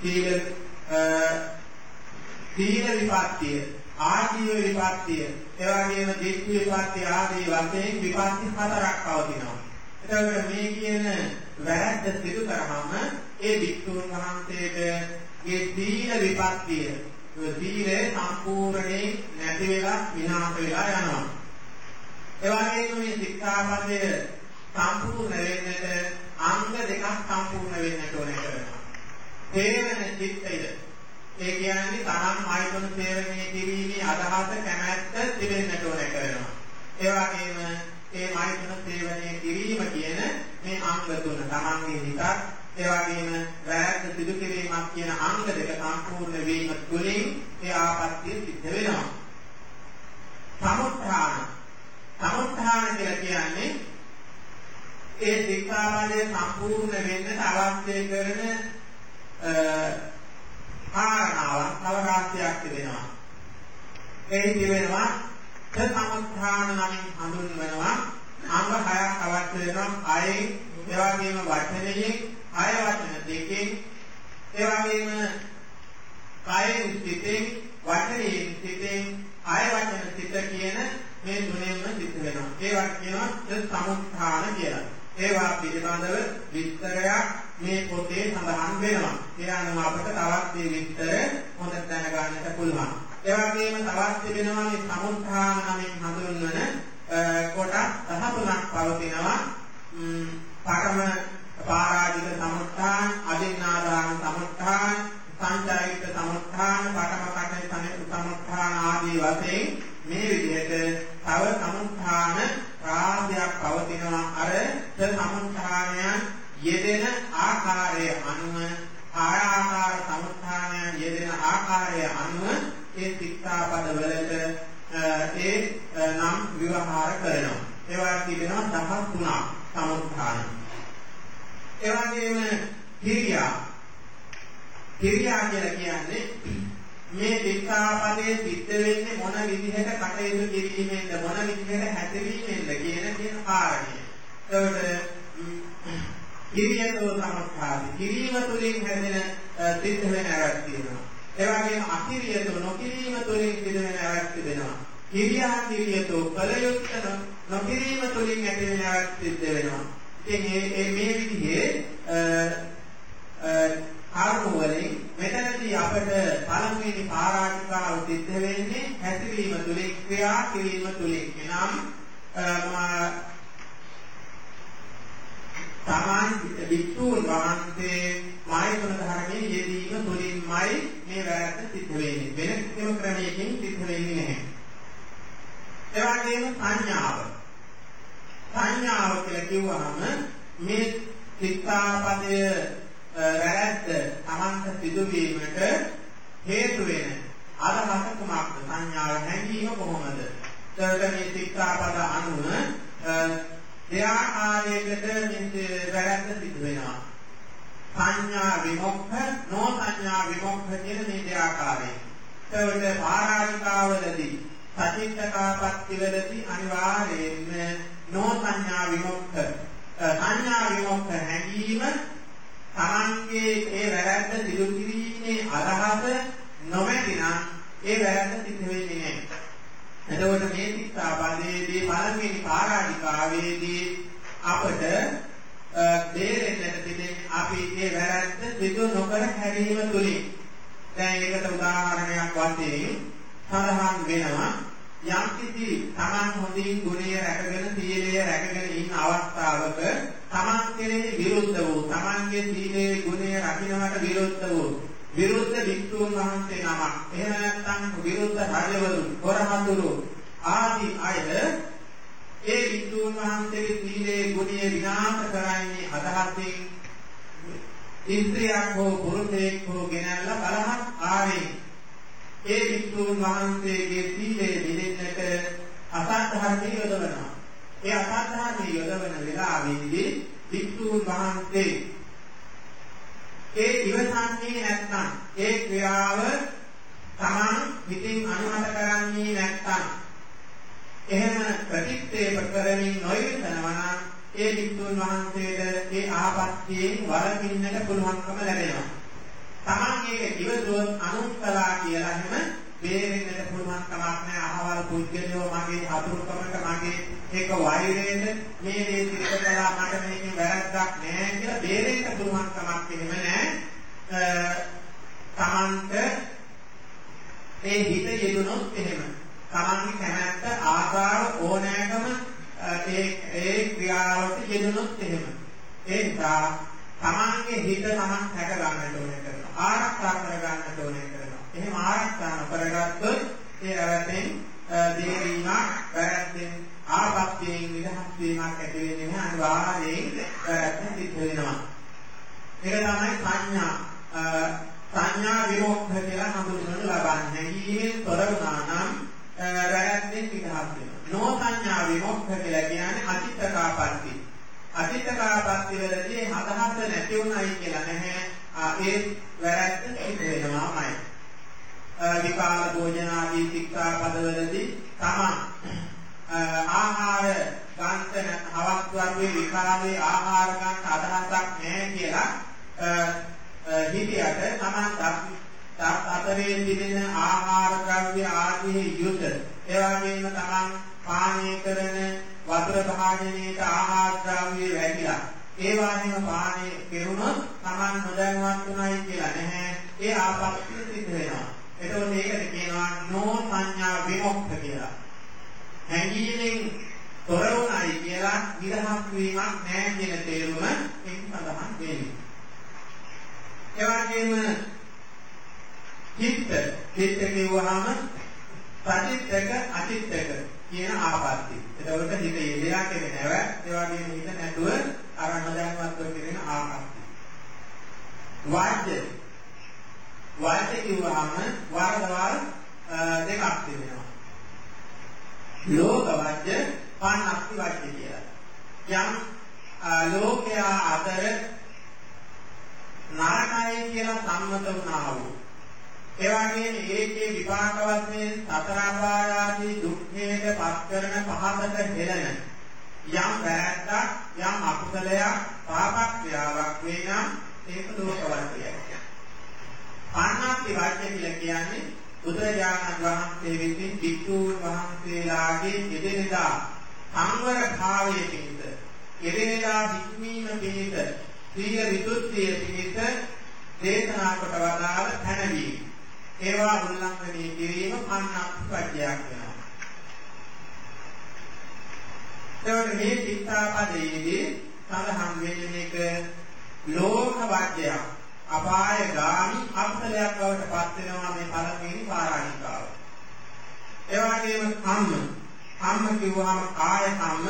සීල සීල විපස්සිය, ආජීව විපස්සිය, එවැගේම දිට්ඨි විපස්සිය ආදී වශයෙන් විපස්සි හතරක් පවතිනවා. එතකොට මේ කියන වැරැද්ද සිදු කරාම ඒ වික්ෂුන් වහන්සේට ඒ සීල විපස්සිය සීලය සම්පූර්ණයෙන් නැති වෙලා විනාශ වෙලා යනවා. ඒ වගේම මේ ශික්ෂාපදය සම්පූර්ණ වෙන්නට අංග දෙකක් සම්පූර්ණ වෙන්නට ඕනේ කරනවා. තේරෙන චිත්තය. ඒ කියන්නේ තරම් මෛත්‍රණ සේවනයේ කිරීමේ අදහස කැමැත්ත තිබෙන්නට ඕනේ කරනවා. ඒ වගේම ඒ මෛත්‍රණ සේවනයේ කිරීම කියන මේ අංග තුන තමන්ගේ හිතත් ඒ වගේම වැරැද්ද සිදු කිරීමක් කියන අංග දෙක සම්පූර්ණ වීම තුළින් ඒ ආපත්‍ය සිද්ධ වෙනවා. සමුත්ථාන සමුත්ථාන කියලා කියන්නේ ඒ ශික්ෂාපදයේ සම්පූර්ණ වෙන්නට අවශ්‍ය කරන කාරණාවක් තව රාශියක් තිබෙනවා. ඒ තිබෙනවා සමුත්ථාන නමින් හඳුන්වනවා අංග හයක් අවශ්‍ය වෙනවා. අයේ ඒ වගේම වචනයෙන් කාය වචන දෙකෙන් ඒ වගේම කායෙන් සිතෙන් වචනයෙන් සිතෙන් කාය වචන සිත කියන මේ තුනෙන්ම සිද්ධ වෙනවා. ඒවට කියනවා සමුත්ථාන කියලා. ඒවා පිළිබඳව විස්තරයක් මේ පොතේ සඳහන් වෙනවා. ඒ අනුව අපට තවත් මේ විස්තර හොඳට දැනගන්නට පුළුවන්. ඒ වගේම තවත් තිබෙනවා මේ සමුත්ථාන නමින් හඳුන්වන කොටස් 13ක් පවතිනවා. පඨම පාරාජික සමුත්ථාන, අදින්නාදාන සමුත්ථාන, සංචාරිත සමුත්ථාන, පඨම කටේ සමිත සමුත්ථාන ආදී වශයෙන් මේ විදිහට තව සමුත්ථාන රාශියක් පවතිනවා. අර සමුත්ථානයන් යෙදෙන ආකාරය අනුව ආහාර සමුත්ථානයන් යෙදෙන ආකාරය අනුව ඒ සික්තාපද වලට ඒ නම් විවහාර කරනවා. ඒවා කියනවා දහස් තුනක් සමුත්ථාන ඒ වගේම කිරියා කිරියා කියලා කියන්නේ මේ ශික්ෂාපදයේ සිද්ධ වෙන්නේ මොන විදිහට කටයුතු කිරීමෙන්ද මොන විදිහට හැසිරීමෙන්ද කියන කියන කාරණය. ඒකට කිරියතෝ සමස්ථාති කිරීම තුළින් හැදෙන සිද්ධ වෙන ඇවක් තියෙනවා. ඒ වගේම අකිරියතෝ නොකිරීම තුළින් සිද්ධ වෙන ඇවක් තිබෙනවා. කිරියා කිරියතෝ කලයුක්ත නොකිරීම තුළින් ඇති වෙන ඇවක් සිද්ධ වෙනවා. ඉතින් මේ මේ විදිහේ කර්ම වලින් මෙතනදී අපට පළමුවෙනි පාරාජිකාව සිද්ධ වෙන්නේ හැසිරීම තුළින් ක්‍රියා කිරීම තුළින් එනම් තමන් වික්ෂූන් වහන්සේ මායතන ධර්මයේ යෙදීම තුළින්මයි මේ වැරද්ද සිද්ධ වෙන්නේ. වෙන කිසිම ක්‍රමයකින් සිද්ධ වෙන්නේ නැහැ. ඒ වගේම සංඥාව. සංඥාව කියලා කිව්වහම මේ සිතාපදය වැරද්ද තමන්ට සිදුවීමට හේතු වෙන අදහස කුමක්ද? සංඥාව හැඟීම කොහොමද? එතකොට මේ සිතාපද අනුව දෙආකාරයකට මේ වැරද්ද සිදු වෙනවා. සංඥා විමුක්ඛ, නෝ සංඥා විමුක්ඛ කියන මේ දෙආකාරයෙන්. ඒකට පාරාරිකාවලදී සචිත්තකාපත්තිවලදී අනිවාර්යයෙන්ම නෝ සංඥා විමුක්ඛ සංඥා විමුක්ඛ හැඟීම තමන්ගේ ඒ වැරද්ද සිදු කිරීමේ අදහස නොමැතිනම් ඒ වැරද්ද සිදු වෙන්නේ නැහැ. එතකොට මේ ශික්ෂාපදයේදී පළවෙනි පාරාධිකාවේදී අපට දෙරෙන්නට තිබෙන අපි මේ වැරද්ද සිදු නොකර හැරීම තුලින් දැන් ඒකට උදාහරණයක් වශයෙන් සඳහන් වෙනවා යම් කිසි තමන් හොඳින් ගුණය රැකගෙන සීලය රැකගෙන ඉන්න අවස්ථාවක තමන් කෙරෙහි විරුද්ධ වූ තමන්ගේ සීලේ ගුණය රකින්නට විරුද්ධ වූ විරුද්ධ වික්ෂුන් වහන්සේ නමක්. එහෙම නැත්නම් විරුද්ධ රජවරු කොරහතුරු ආදී අය ඒ වික්ෂුන් වහන්සේගේ සීලේ ගුණය විනාශ කරන්නේ අදහසින් ඉන්ද්‍රියක් හෝ පුරුෂයෙක් හෝ ගෙනල්ලා බලහත් ආරේ. ඒ වික්ෂුන් වහන්සේගේ සීලය දෙලෙන්නට අසත්ධර්මී යොදවනවා ඒ අසත්ධර්මී යොදවන වෙලාවේදී වික්ෂුන් වහන්සේ ඒ ඉවසන්නේ නැත්නම් ඒ ක්‍රියාව Taman හිතින් අනුමත කරන්නේ නැත්නම් එහෙම ප්‍රතික්ෂේප කරමින් නොයවිසනවා නම් ඒ වික්තුන් වහන්සේට ඒ ආපත්‍යයෙන් වළකින්නට පුළුවන්කම ලැබෙනවා. Taman ඒක ඉවසුවොත් අනුත්තලා කියලා එහෙම බේරෙන්නට පුළුවන් කමක් නැහැ. අහවල් පුද්ගලයෝ මගේ අතුරුකමට මගේ ඒක වෛරයෙන් මේ දේ සිද්ධ කළා මට මේකේ වැරද්දක් නැහැ කියලා බේරෙන්න පුළුවන් කමක් එහෙම නැහැ. තමන්ට ඒ හිත යෙදුනොත් එහෙම තමන්ගේ කැමැත්ත ආශාව ඕනෑකම ඒ ඒ ක්‍රියාවට යෙදුනොත් එහෙම ඒ නිසා තමන්ගේ හිත තමන් හැක ගන්නට ඕනේ කරනවා ආරක්ෂා කර ගන්නට ඕනේ කරනවා එහෙම ආරක්ෂා නොකරගත්තොත් ඒ රැවටෙන් දේරීමක් වැරද්දෙන් ආපත්‍යයෙන් නිදහස් වීමක් ඇති වෙන්නේ නැහැ අනිවාර්යයෙන් වැරද්ද සිද්ධ වෙනවා ඒක තමයි සංඥා සංඥා විමුක්ඛ කියලා හඳුන්වනු ලබන්නේ. ඊමෙන් තොර වුණා නම් වැරද්දෙන් නිදහස් වෙනවා. නෝ සංඥා විමුක්ඛ කියලා කියන්නේ අචිත්තකාපත්ති. අචිත්තකාපත්ති වලදී හදහස නැති වුණයි කියලා නැහැ. ඒ වැරද්ද සිද්ධ වෙනවාමයි. විපාල භෝජන ආදී ශික්ෂා පදවලදී තමන් ආහාර ගන්න හවක් වර්ගයේ විකාලේ ආහාර ගන්න අදහසක් නැහැ කියලා හිතියට තමන් දත් අතරේ තිබෙන ආහාර ද්‍රව්‍ය ආදී යුත ඒ වගේම තමන් පානය කරන වතුර භාජනයේට ආහාර ද්‍රව්‍ය වැగిලා ඒ වගේම පානය කෙරුණොත් තමන් නොදැනුවත් උනායි කියලා නැහැ. ඒ ආපත්‍ය සිද්ධ වෙනවා. එතකොට ඒකට කියනවා නෝ සංඥා විමුක්ත කියලා හැඟීමෙන් තොර වුණයි කියලා නිදහස් වීමක් නැහැ කියන තේරුම එන් සඳහන් වෙන්නේ ඒ වගේම චිත්ත චිත්ත කියවහම පටිච්චක අචිත්තක කියන ආපත්‍ය. එතකොට හිත යෙදලා කෙරේ නැව ඒ වගේම හිත නැතුව අර නොදැනුවත්ව කෙරෙන ආපත්‍ය. වාද්‍ය වාද්‍ය කිව්වහම වරදවල් දෙකක් තිබෙනවා. ලෝක වාද්‍ය පන්නක්ති වාද්‍ය කියලා. යම් ලෝකයා අතර නරකයි කියලා සම්මත වුණා වූ ඒ වගේම ඒකේ විපාක වශයෙන් සතර අපාය ආදී දුක්ඛයට පත් කරන පහකට හෙළන යම් වැරැද්දක් යම් අකුසලයක් පාපක් ක්‍රියාවක් වේ නම් ඒක ලෝකවර්ගයයි. පාණාති වාක්‍ය කියලා කියන්නේ බුදුරජාණන් වහන්සේ විසින් භික්ෂූන් වහන්සේලාගේ එදිනෙදා සංවර භාවයේ පිහිට එදිනෙදා හික්මීම පිහිට සීල විසුද්ධිය පිහිට දේශනා කොට වදාළ තැනදී ඒවා උල්ලංඝනය කිරීම පන්නක් පද්‍යයක් වෙනවා. එතකොට මේ සිතාපදයේදී සඳහන් වෙන එක ලෝක වාක්‍යයක්. අපාය ගාමි අක්ෂලයක් බවට පත් වෙනවා මේ පළවෙනි පාරාණිකාව. ඒ වගේම කම්ම. කම්ම කිව්වහම කාය කම්ම,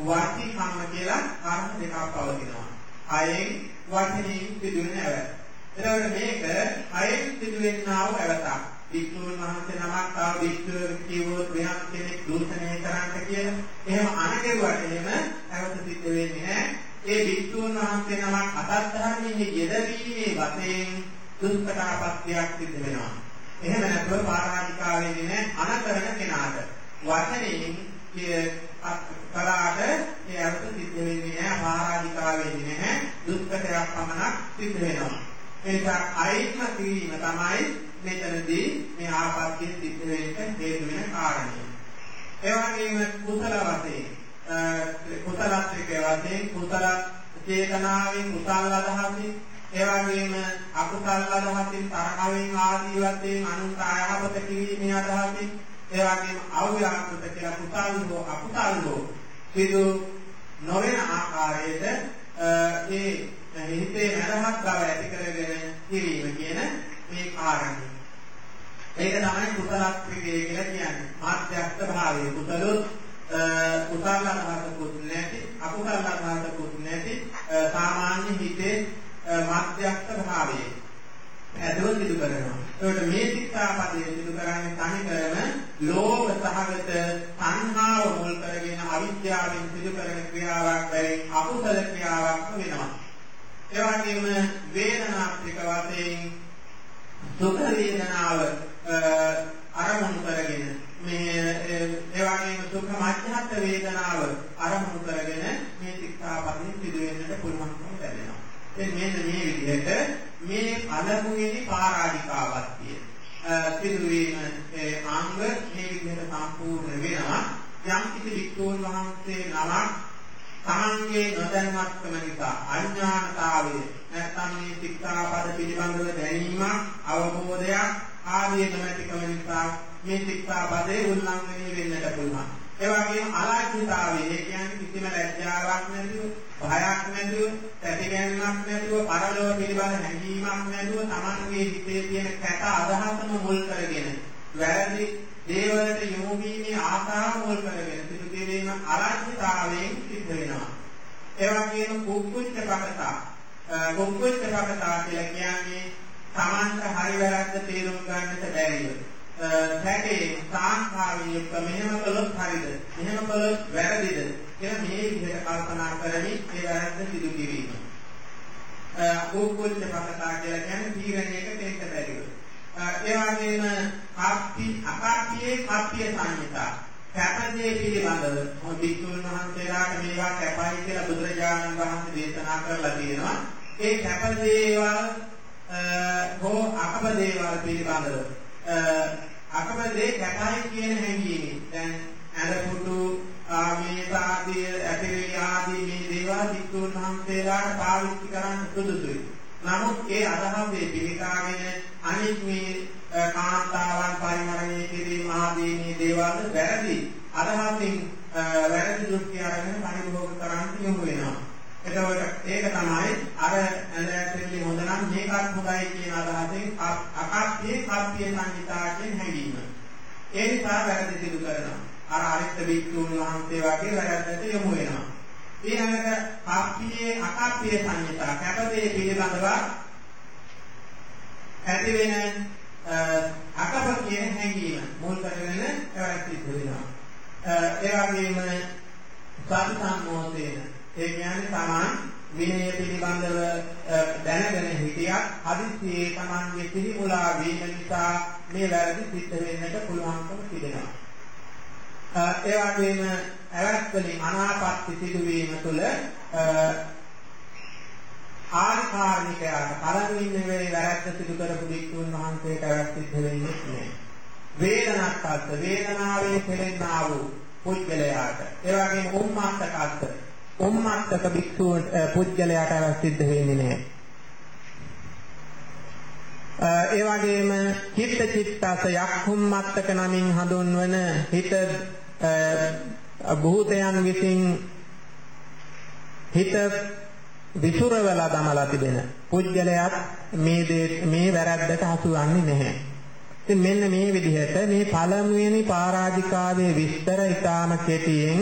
වාචික කම්ම කියලා කර්ම දෙකක් පවතිනවා. කයෙන් වචනයෙන් සිදුවෙන ඇවැත්. එතකොට මේක කයෙන් සිදුවෙනා වූ ඇවතක්. වික්ෂුන් වහන්සේ නමක් තා වික්ෂුව කිව්වොත් වෙනත් කෙනෙක් දූෂණය කරන්න කියලා. එහෙම අනගෙරුවට එහෙම ඇවත සිද්ධ වෙන්නේ නැහැ. ඒ වික්ෂුන් වහන්සේ නමක් අතත් ධර්මයේ යෙදවීමේ වශයෙන් දුෂ්කරාපත්‍යක් සිද්ධ වෙනවා. එහෙම නැත්නම් පාරාජිකාවෙන්නේ නැහැ අනකරන කෙනාට. වචනයෙන් කලාට ඒ අර්ථ සිද්ධ වෙන්නේ නැහැ පාරාජිකා වෙන්නේ නැහැ දුෂ්කරයක් පමණක් සිද්ධ වෙනවා. ඒක අයිත්ම කිරීම තමයි මෙතනදී මේ ආපත්‍ය සිද්ධ වෙන්න හේතු වෙන කාරණය. ඒ වගේම කුසල වශයෙන් කුසලත්‍රිකේ වශයෙන් කුසල චේතනාවෙන් කුසල අදහසින් ඒ වගේම අකුසල අදහසින් තරහවෙන් ආදී වශයෙන් අනුන්ට අයහපත කිරීමේ අදහසින් ඒ වගේම අව්‍යාකෘත කියලා කුසල් හෝ අකුසල් හෝ සිදු නොවන ආකාරයට ඒ හිතේ මනහක් බව ඇති කරගෙන කිරීම කියන මේ කාරණේ. ඒක තමයි කුසලත්‍රිකේ කියලා කියන්නේ. මාත්‍යක්ත භාවයේ කුසලොත් කුසල අදහසකුත් නැති අකුසල අදහසකුත් නැති සාමාන්‍ය හිතේ මාත්‍යක්ත භාවයේ ඇදව සිදු කරනවා. ඒකට මේ ශික්ෂාපදයේ සිදු කරන්නේ තනිකරම ලෝභ සහගත සංහාව මුල් කරගෙන අවිද්‍යාවෙන් සිදු කරන ක්‍රියාවක් බැරි අකුසල ක්‍රියාවක් වෙනවා. ඒ වගේම වේදනාත්මික වශයෙන් දුක වේදනාව අරමුණු කරගෙන මේ ඒ වගේම දුක් මධ්‍යස්ථ වේදනාව අරමුණු කරගෙන මේ ශික්ෂාපදයෙන් සිදු වෙන්නට පුළුවන්කම ලැබෙනවා. එතෙන් මෙන්න මේ විදිහට මේ පළමුවෙනි පාරාධිකාවත්ය සිදුවීම අංග මේ විදිහට සම්පූර්ණ වෙනවා. යම් කිසි වික්‍රෝන් වහන්සේ නමක් තමන්ගේ නොදැනුවත්කම නිසා අඥානතාවය නැත්නම් මේ ශික්ෂාපද පිළිබඳව දැනීමක් අවබෝධයක් ආදී නොමැතිකම නිසා මේ ශික්ෂාපදේ උල්ලංඝනය වෙන්නට පුළුවන්. ඒ වගේම අලාභිතාවය ඒ කියන්නේ කිසිම ලැජ්ජාවක් නැතිව, භයක් නැතිව, පැතිගැන්මක් නැතිව, පරලෝක පිළිබඳ හැඟීමක් නැතුව තමන්ගේ හිතේ තියෙන කැත අදහසම මුල් කරගෙන වැරදි දේවලට යොමු වීමේ ආශාව මුල් කරගෙන සිදු කිරීම අලාභිතාවයෙන් සිද්ධ වෙනවා. ඒ වගේම කුක්කුච්ච පකතා කුක්කුච්ච පකතා කියලා කියන්නේ තමන්ට හරි වැරද්ද තේරුම් ගන්නට බැරිව සැකේ සාංඛාවෙන් යුක්ත මෙහෙම කළොත් හරිද මෙහෙම කළොත් වැරදිද කියලා මේ විදිහට කල්පනා කරමින් ඒ වැරද්ද සිදු කිරීම. ඕකෝච්ච පකතා කියලා කියන්නේ තීරණයක දෙන්න බැරිව. ඒ වගේම කාප්පි අකාප්පියේ කාප්පිය සංහිතා කැපදේ පිළිබඳව මොදිතුන් වහන්සේලාට මේවා කැපයි කියලා බුදුරජාණන් වහන්සේ දේශනා කරලා තියෙනවා. ඒ කැපදේවල් හෝ අකපදේවල් පිළිබඳව අකමැදේ කැටයි කියන හැඟීමෙන් දැන් ඇලපුටු මේ ආදී ඇතිරි ආදී මේ දේවල් වික්තුන් වහන්සේලාට පාවිච්චි කරන්න සුදුසුයි. නමුත් ඒ අදහසේ පිළිකාගෙන අනිත් මේ කාන්තාවන් පරිමරණය කිරීම ආදී මේ දේවල් වැරදි අදහසින් වැරදි දෘෂ්ටි අරගෙන පරිභෝග කරන්න යොමු වෙනවා. එතකොට ඒක තමයි අර ඇලැටෙන්නේ හොඳ නම් මේකත් හොඳයි කියන අදහසෙන් අකප්පියේ කප්පියේ සංහිතාවෙන් හැංගීම. ඒ නිසා වැරදි සිදු කරනවා. අර අරිත්ත වික්තුන් වහන්සේ වගේ වැරද්දට යොමු වෙනවා. ඊළඟට කප්පියේ අකප්පියේ සංහිතා කැපදේ පිළිබඳව ඇති වෙන අකප කියන හැඟීම මුල් කරගෙන පැවැත්විත් වෙනවා. ඒ වගේම සති සම්මෝධේන ඒ කියන්නේ Taman විනය පිළිබඳව දැනගෙන හිටියත් හදිස්සියේ Tamanගේ පිළිමුලා වීම නිසා මේ වැරදි සිද්ධ වෙන්නට පුළුවන්කම තිබෙනවා. ඒ වගේම ඇවැත්වලින් අනාපත්‍ය සිදුවීම තුළ ආකාරණිකයාට පළමුවෙන් නෙවෙයි වැරද්ද සිදු කරපු වික්තුන් වහන්සේට වැරද්ද සිද්ධ වෙන්නේ නැහැ. වේදනාත්ත් වේදනාවේ පෙළෙන්නා වූ පුද්ගලයාට ඒ වගේම උම්මාත්තකත් උම්මාත්තක භික්ෂුව පුද්ගලයාට වැරද්ද සිද්ධ වෙන්නේ නැහැ. ඒ වගේම චිත්ත චිත්තස යක්ඛුම්මත්තක නමින් හඳුන්වන හිත භූතයන් විසින් හිත විසුරවලා දමලා තිබෙන පුජ්‍යලයක් මේ මේ වැරද්දට හසුවන්නේ නැහැ. ඉතින් මෙන්න මේ විදිහට මේ පළමුවෙනි පරාජිකාවේ විස්තර ඊටාම කෙටියෙන්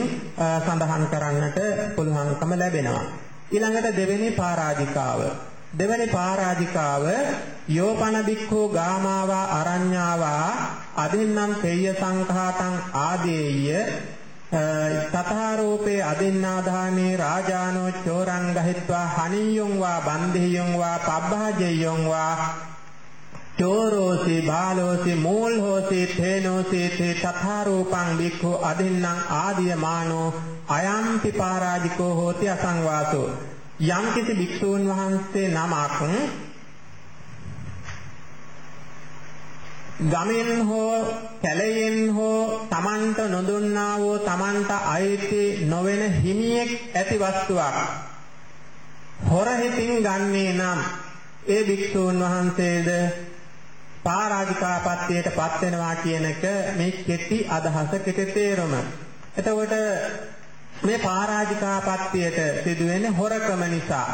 සඳහන් කරන්නට පුළුවන්කම ලැබෙනවා. ඊළඟට දෙවෙනි පරාජිකාව. දෙවෙනි පරාජිකාව යෝපන බික්ඛෝ ගාමාවා අරඤ්ඤාවා අදින්නම් තේය සංඛාතං ආදේය තථාරෝපේ අදින්නාදානේ රාජානෝ චෝරං ගහිත්වා හනියොං වා බන්ධියොං වා පබ්බහජයොං වා චෝරෝසි බාලෝසි මූල්හෝසි තේනෝසි තේ තථාරෝපං වික්ඛෝ අදින්නම් ආදියමානෝ අයම්පි පරාජිකෝ හෝති අසංවාසෝ. යම්කිසි භික්ෂූන් වහන්සේ නමක් ගමෙන් හෝ කැලයෙන් හෝ Tamanට නොදුන්නා වූ Tamanට අයිති නොවන හිමියෙක් ඇති වස්තුවක් හොරහිතින් ගන්නේ නම් ඒ භික්ෂූන් වහන්සේද? පාරාජිකාපත්තියට පත් වෙනවා කියන එක මේ කෙටි අදහස කෙටි තේරුම. එතකොට මේ පාරාජිකාපත්තියට සිදුවෙන්නේ හොරකම නිසා.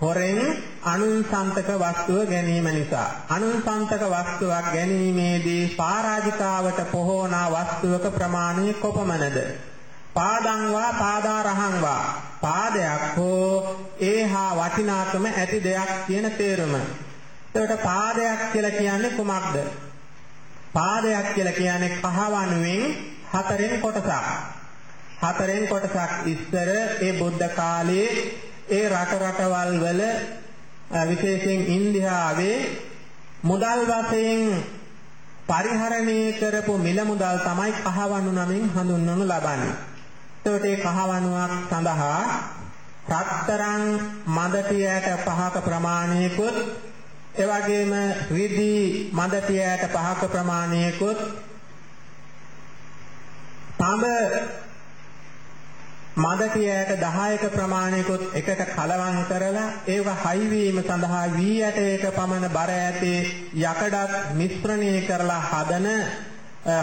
හොරෙන් අනුන්සන්තක වස්තුව ගැනීම නිසා අනුන්සන්තක වස්තුවක් ගැනීමේදී පරාජිකාවට පොහෝනා වස්තුවක ප්‍රමාණය කොපමණද පාදං වා පාදාරහං වා පාදයක් හෝ ඒහා වටිනාකම ඇති දෙයක් කියන තේරුම එතකොට පාදයක් කියලා කියන්නේ කුමක්ද පාදයක් කියලා කියන්නේ කහවණුවෙන් හතරෙන් කොටසක් හතරෙන් කොටසක් ඉස්සර ඒ බුද්ධ කාලයේ ඒ රට රටවල් වල විශේෂයෙන් ඉන්දියාවේ මුදල් වශයෙන් පරිහරණය කරපු මිල මුදල් තමයි කහවණු නමින් හඳුන්වනු ලබන්නේ. එතකොට මේ කහවණුවක් සඳහා රත්තරන් මදටියට පහක ප්‍රමාණයකුත් එවැගේම රිදී මදටියට පහක ප්‍රමාණයකුත් තඹ මදටියට 10ක ප්‍රමාණයකොත් එකට කලවම් කරලා ඒක හයි වීම සඳහා වී ඇටයක පමණ බර ඇති යකඩක් මිශ්‍රණය කරලා හදන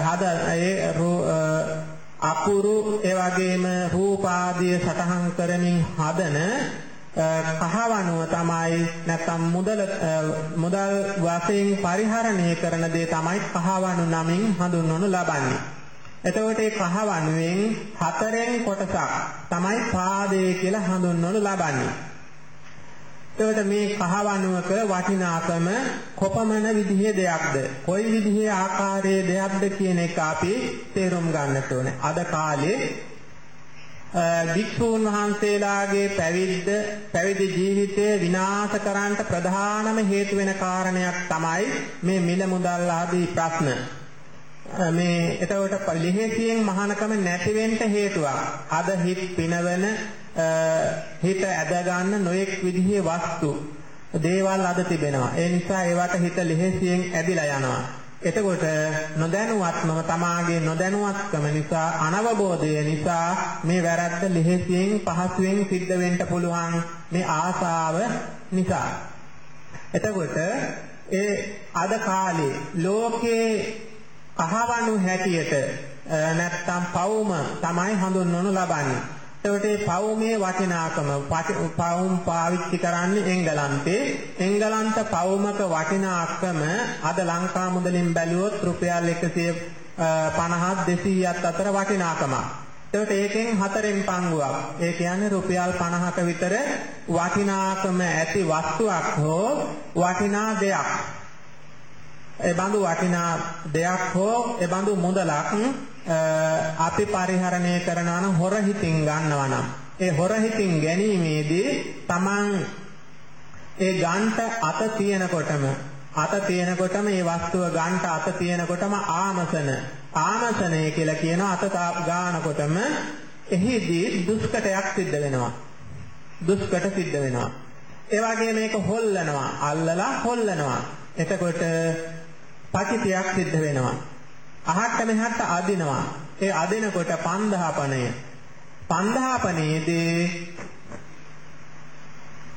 හද ඒ අකුරු ඒ වගේම රූපාදිය සටහන් කරමින් හදන කහවණුව තමයි නැත්නම් මුදල් මුදල් වශයෙන් පරිහරණය කරන දේ තමයි කහවණු නමින් හඳුන්වනු ලබන්නේ එතකොට මේ කහවණුවෙන් හතරෙන් කොටසක් තමයි පාදේ කියලා හඳුන්වනු ලබන්නේ. එතකොට මේ කහවණුවක වටිනාකම කොපමණ විදිහේ දෙයක්ද? කොයි විදිහේ ආකාරයේ දෙයක්ද කියන එක අපි තේරුම් ගන්නට ඕනේ. අද කාලේ වික්ෂූන් වහන්සේලාගේ පැවිද්ද පැවිදි ජීවිතය විනාශ කරන්නට ප්‍රධානම හේතු වෙන කාරණයක් තමයි මේ මිල මුදල් ආදී ප්‍රශ්න. මේ එතකොට ලිහෙසියෙන් මහානකම නැති වෙන්න හේතුවක්. අද හිත පිනවන හිත ඇද ගන්න නොඑක් විදිහේ වස්තු දේවල් අද තිබෙනවා. ඒ නිසා ඒවට හිත ලිහෙසියෙන් ඇදිලා යනවා. එතකොට නොදැනුවත්වම තමාගේ නොදැනුවත්කම නිසා අනවබෝධය නිසා මේ වැරද්ද ලිහෙසියෙන් පහසුවෙන් සිද්ධ වෙන්න පුළුවන් මේ ආසාව නිසා. එතකොට ඒ අද කාලේ ලෝකේ කහවණු හැටියට නැත්තම් පවුම තමයි හඳුන්වනු ලබන්නේ. එතකොට මේ පවුමේ වටිනාකම පවුම් පාවිච්චි කරන්නේ එංගලන්තේ. එංගලන්ත පවුමක වටිනාකම අද ලංකා මුදලින් බැලුවොත් රුපියල් 150 200ක් අතර වටිනාකමක්. එතකොට ඒකෙන් හතරෙන් පංගුවක්. ඒ කියන්නේ රුපියල් 50ක විතර වටිනාකම ඇති වස්තුවක් හෝ වටිනා දෙයක්. ඒ බඳු වටිනා දෙයක් හෝ ඒ බඳු මුදලක් අපි පරිහරණය කරනවා නම් හොර හිතින් ගන්නවා නම්. ඒ හොර හිතින් ගැනීමේදී Taman ඒ ගන්ට අත තියෙනකොටම අත තියෙනකොටම මේ වස්තුව ගන්ට අත තියෙනකොටම ආමසන ආමසනය කියලා කියන අත ගානකොටම එහිදී දුෂ්කටයක් සිද්ධ වෙනවා. දුෂ්කට සිද්ධ වෙනවා. ඒ වගේ මේක හොල්ලනවා අල්ලලා හොල්ලනවා. එතකොට පචිතයක් සිද්ධ වෙනවා. අහට මෙහාට අදිනවා. ඒ අදිනකොට පන්දහපණය. පන්දහපණයේදී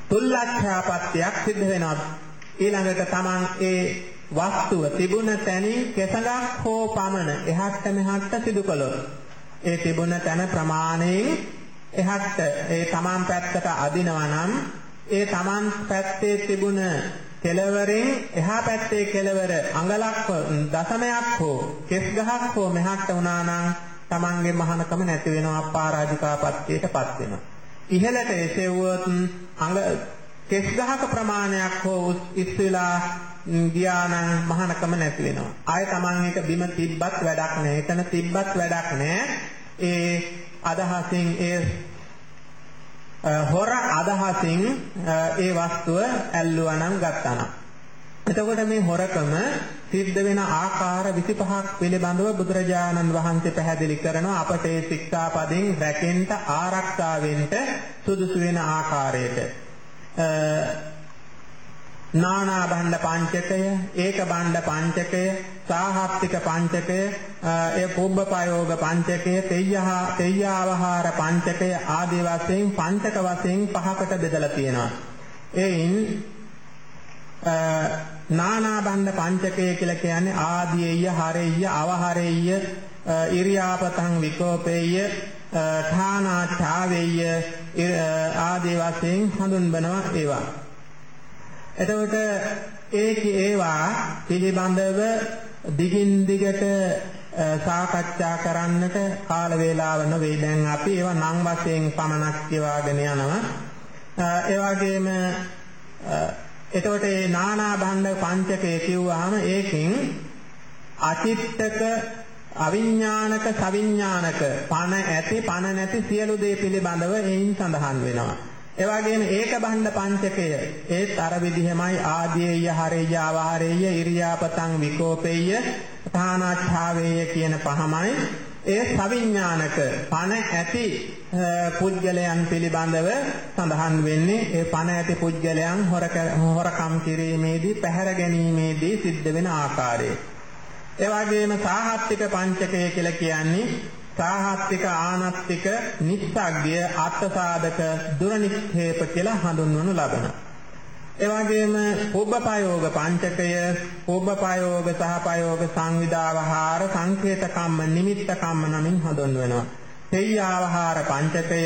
තුල්ලක්ෂාපත්‍යක් සිද්ධ වෙනවා ඊළඟට Taman ඒ වස්තුව තිබුණ තැනින් කෙසඟක් හෝ පමණ එහාට මෙහාට සිදු කළොත් ඒ තිබුණ තැන ප්‍රමාණයෙන් එහාට ඒ Taman පැත්තට අදිනවා නම් ඒ Taman පැත්තේ තිබුණ කෙලවරෙන් එහා පැත්තේ කෙලවර අඟලක් දශමයක් හෝ කෙස් ගහක් හෝ මෙහාට වුණා නම් Tamanගේ මහානකම නැති වෙනවා අපරාජිකාපත්‍යයටපත් වෙනවා. ඉහළට එසෙව්වොත් අඟ කෙස් ගහක ප්‍රමාණයක් හෝ ඉස්සෙලා ගියා නම් මහානකම නැති වෙනවා. ආය Taman එක බිම තිබ්බත් වැඩක් නැහැ. එතන තිබ්බත් වැඩක් නැහැ. ඒ අදහසින් ඒ හොර අදහසින් ඒ වස්තුව ඇල්ලුවා නම් ගත්තා නම් එතකොට මේ හොරකම සිද්ධ වෙන ආකාර 25ක් පිළිබඳව බුදුරජාණන් වහන්සේ පැහැදිලි කරනවා. අපට ඒ ශික්ෂාපදෙන් රැකෙන්න ආරක්ෂා වෙන්න සුදුසු වෙන ආකාරයට. නානා බණ්ඩ පංචකය, ඒක බණ්ඩ පංචකය, සාහත්තික පංචකය, ඒ පුබ්බපයෝග පංචකය, තෙය්‍යහා තෙය්‍යාවහාර පංචකය ආදී වශයෙන් පංචක වශයෙන් පහකට බෙදලා තියෙනවා. එයින් නානා බණ්ඩ පංචකය කියලා කියන්නේ ආදීය, හරෙය්‍ය, අවහරෙය්‍ය, ඉරියාපතං විකෝපේය, ඨානා ඡාවෙය්‍ය ආදී වශයෙන් හඳුන්වනවා ඒවා. එතකොට ඒකේ ඒවා පිළිබඳව දිගින් දිගට සාකච්ඡා කරන්නට කාල වේලාව නොවේ. දැන් අපි ඒවා නම් වශයෙන් පමණක් කියවාගෙන යනවා. ඒ වගේම එතකොට මේ නානා භණ්ඩ පංචකය කිව්වහම ඒකෙන් අචිත්තක අවිඥානක සවිඥානක පණ ඇති පණ නැති සියලු දේ පිළිබඳව එයින් සඳහන් වෙනවා. ඒ වගේම ඒක බණ්ඩ පංචකය ඒත් අර විදිහමයි ආදීය හරේය ආවාරේය ඉරියාපතං විකෝපේය තානාඨාවේය කියන පහමයි ඒ සවිඥානක පණ ඇති පුද්ගලයන් පිළිබඳව සඳහන් වෙන්නේ ඒ පණ ඇති පුද්ගලයන් හොරකම් කිරීමේදී පැහැර ගැනීමේදී සිද්ධ වෙන ආකාරය. ඒ වගේම සාහත්තික පංචකය කියලා කියන්නේ සාහත්තික ආනත්තික නිස්සග්ගය අර්ථසාධක දුරනික්ඛේප කියලා හඳුන්වනු ලබනවා. ඒ වගේම පොබ්බපයෝග පංචකය පොබ්බපයෝග සහපයෝග සංවිදාවහාර සංකේත කම්ම නිමිත්ත කම්ම නමින් හඳුන්වනවා. තෙය්‍යාවහාර පංචකය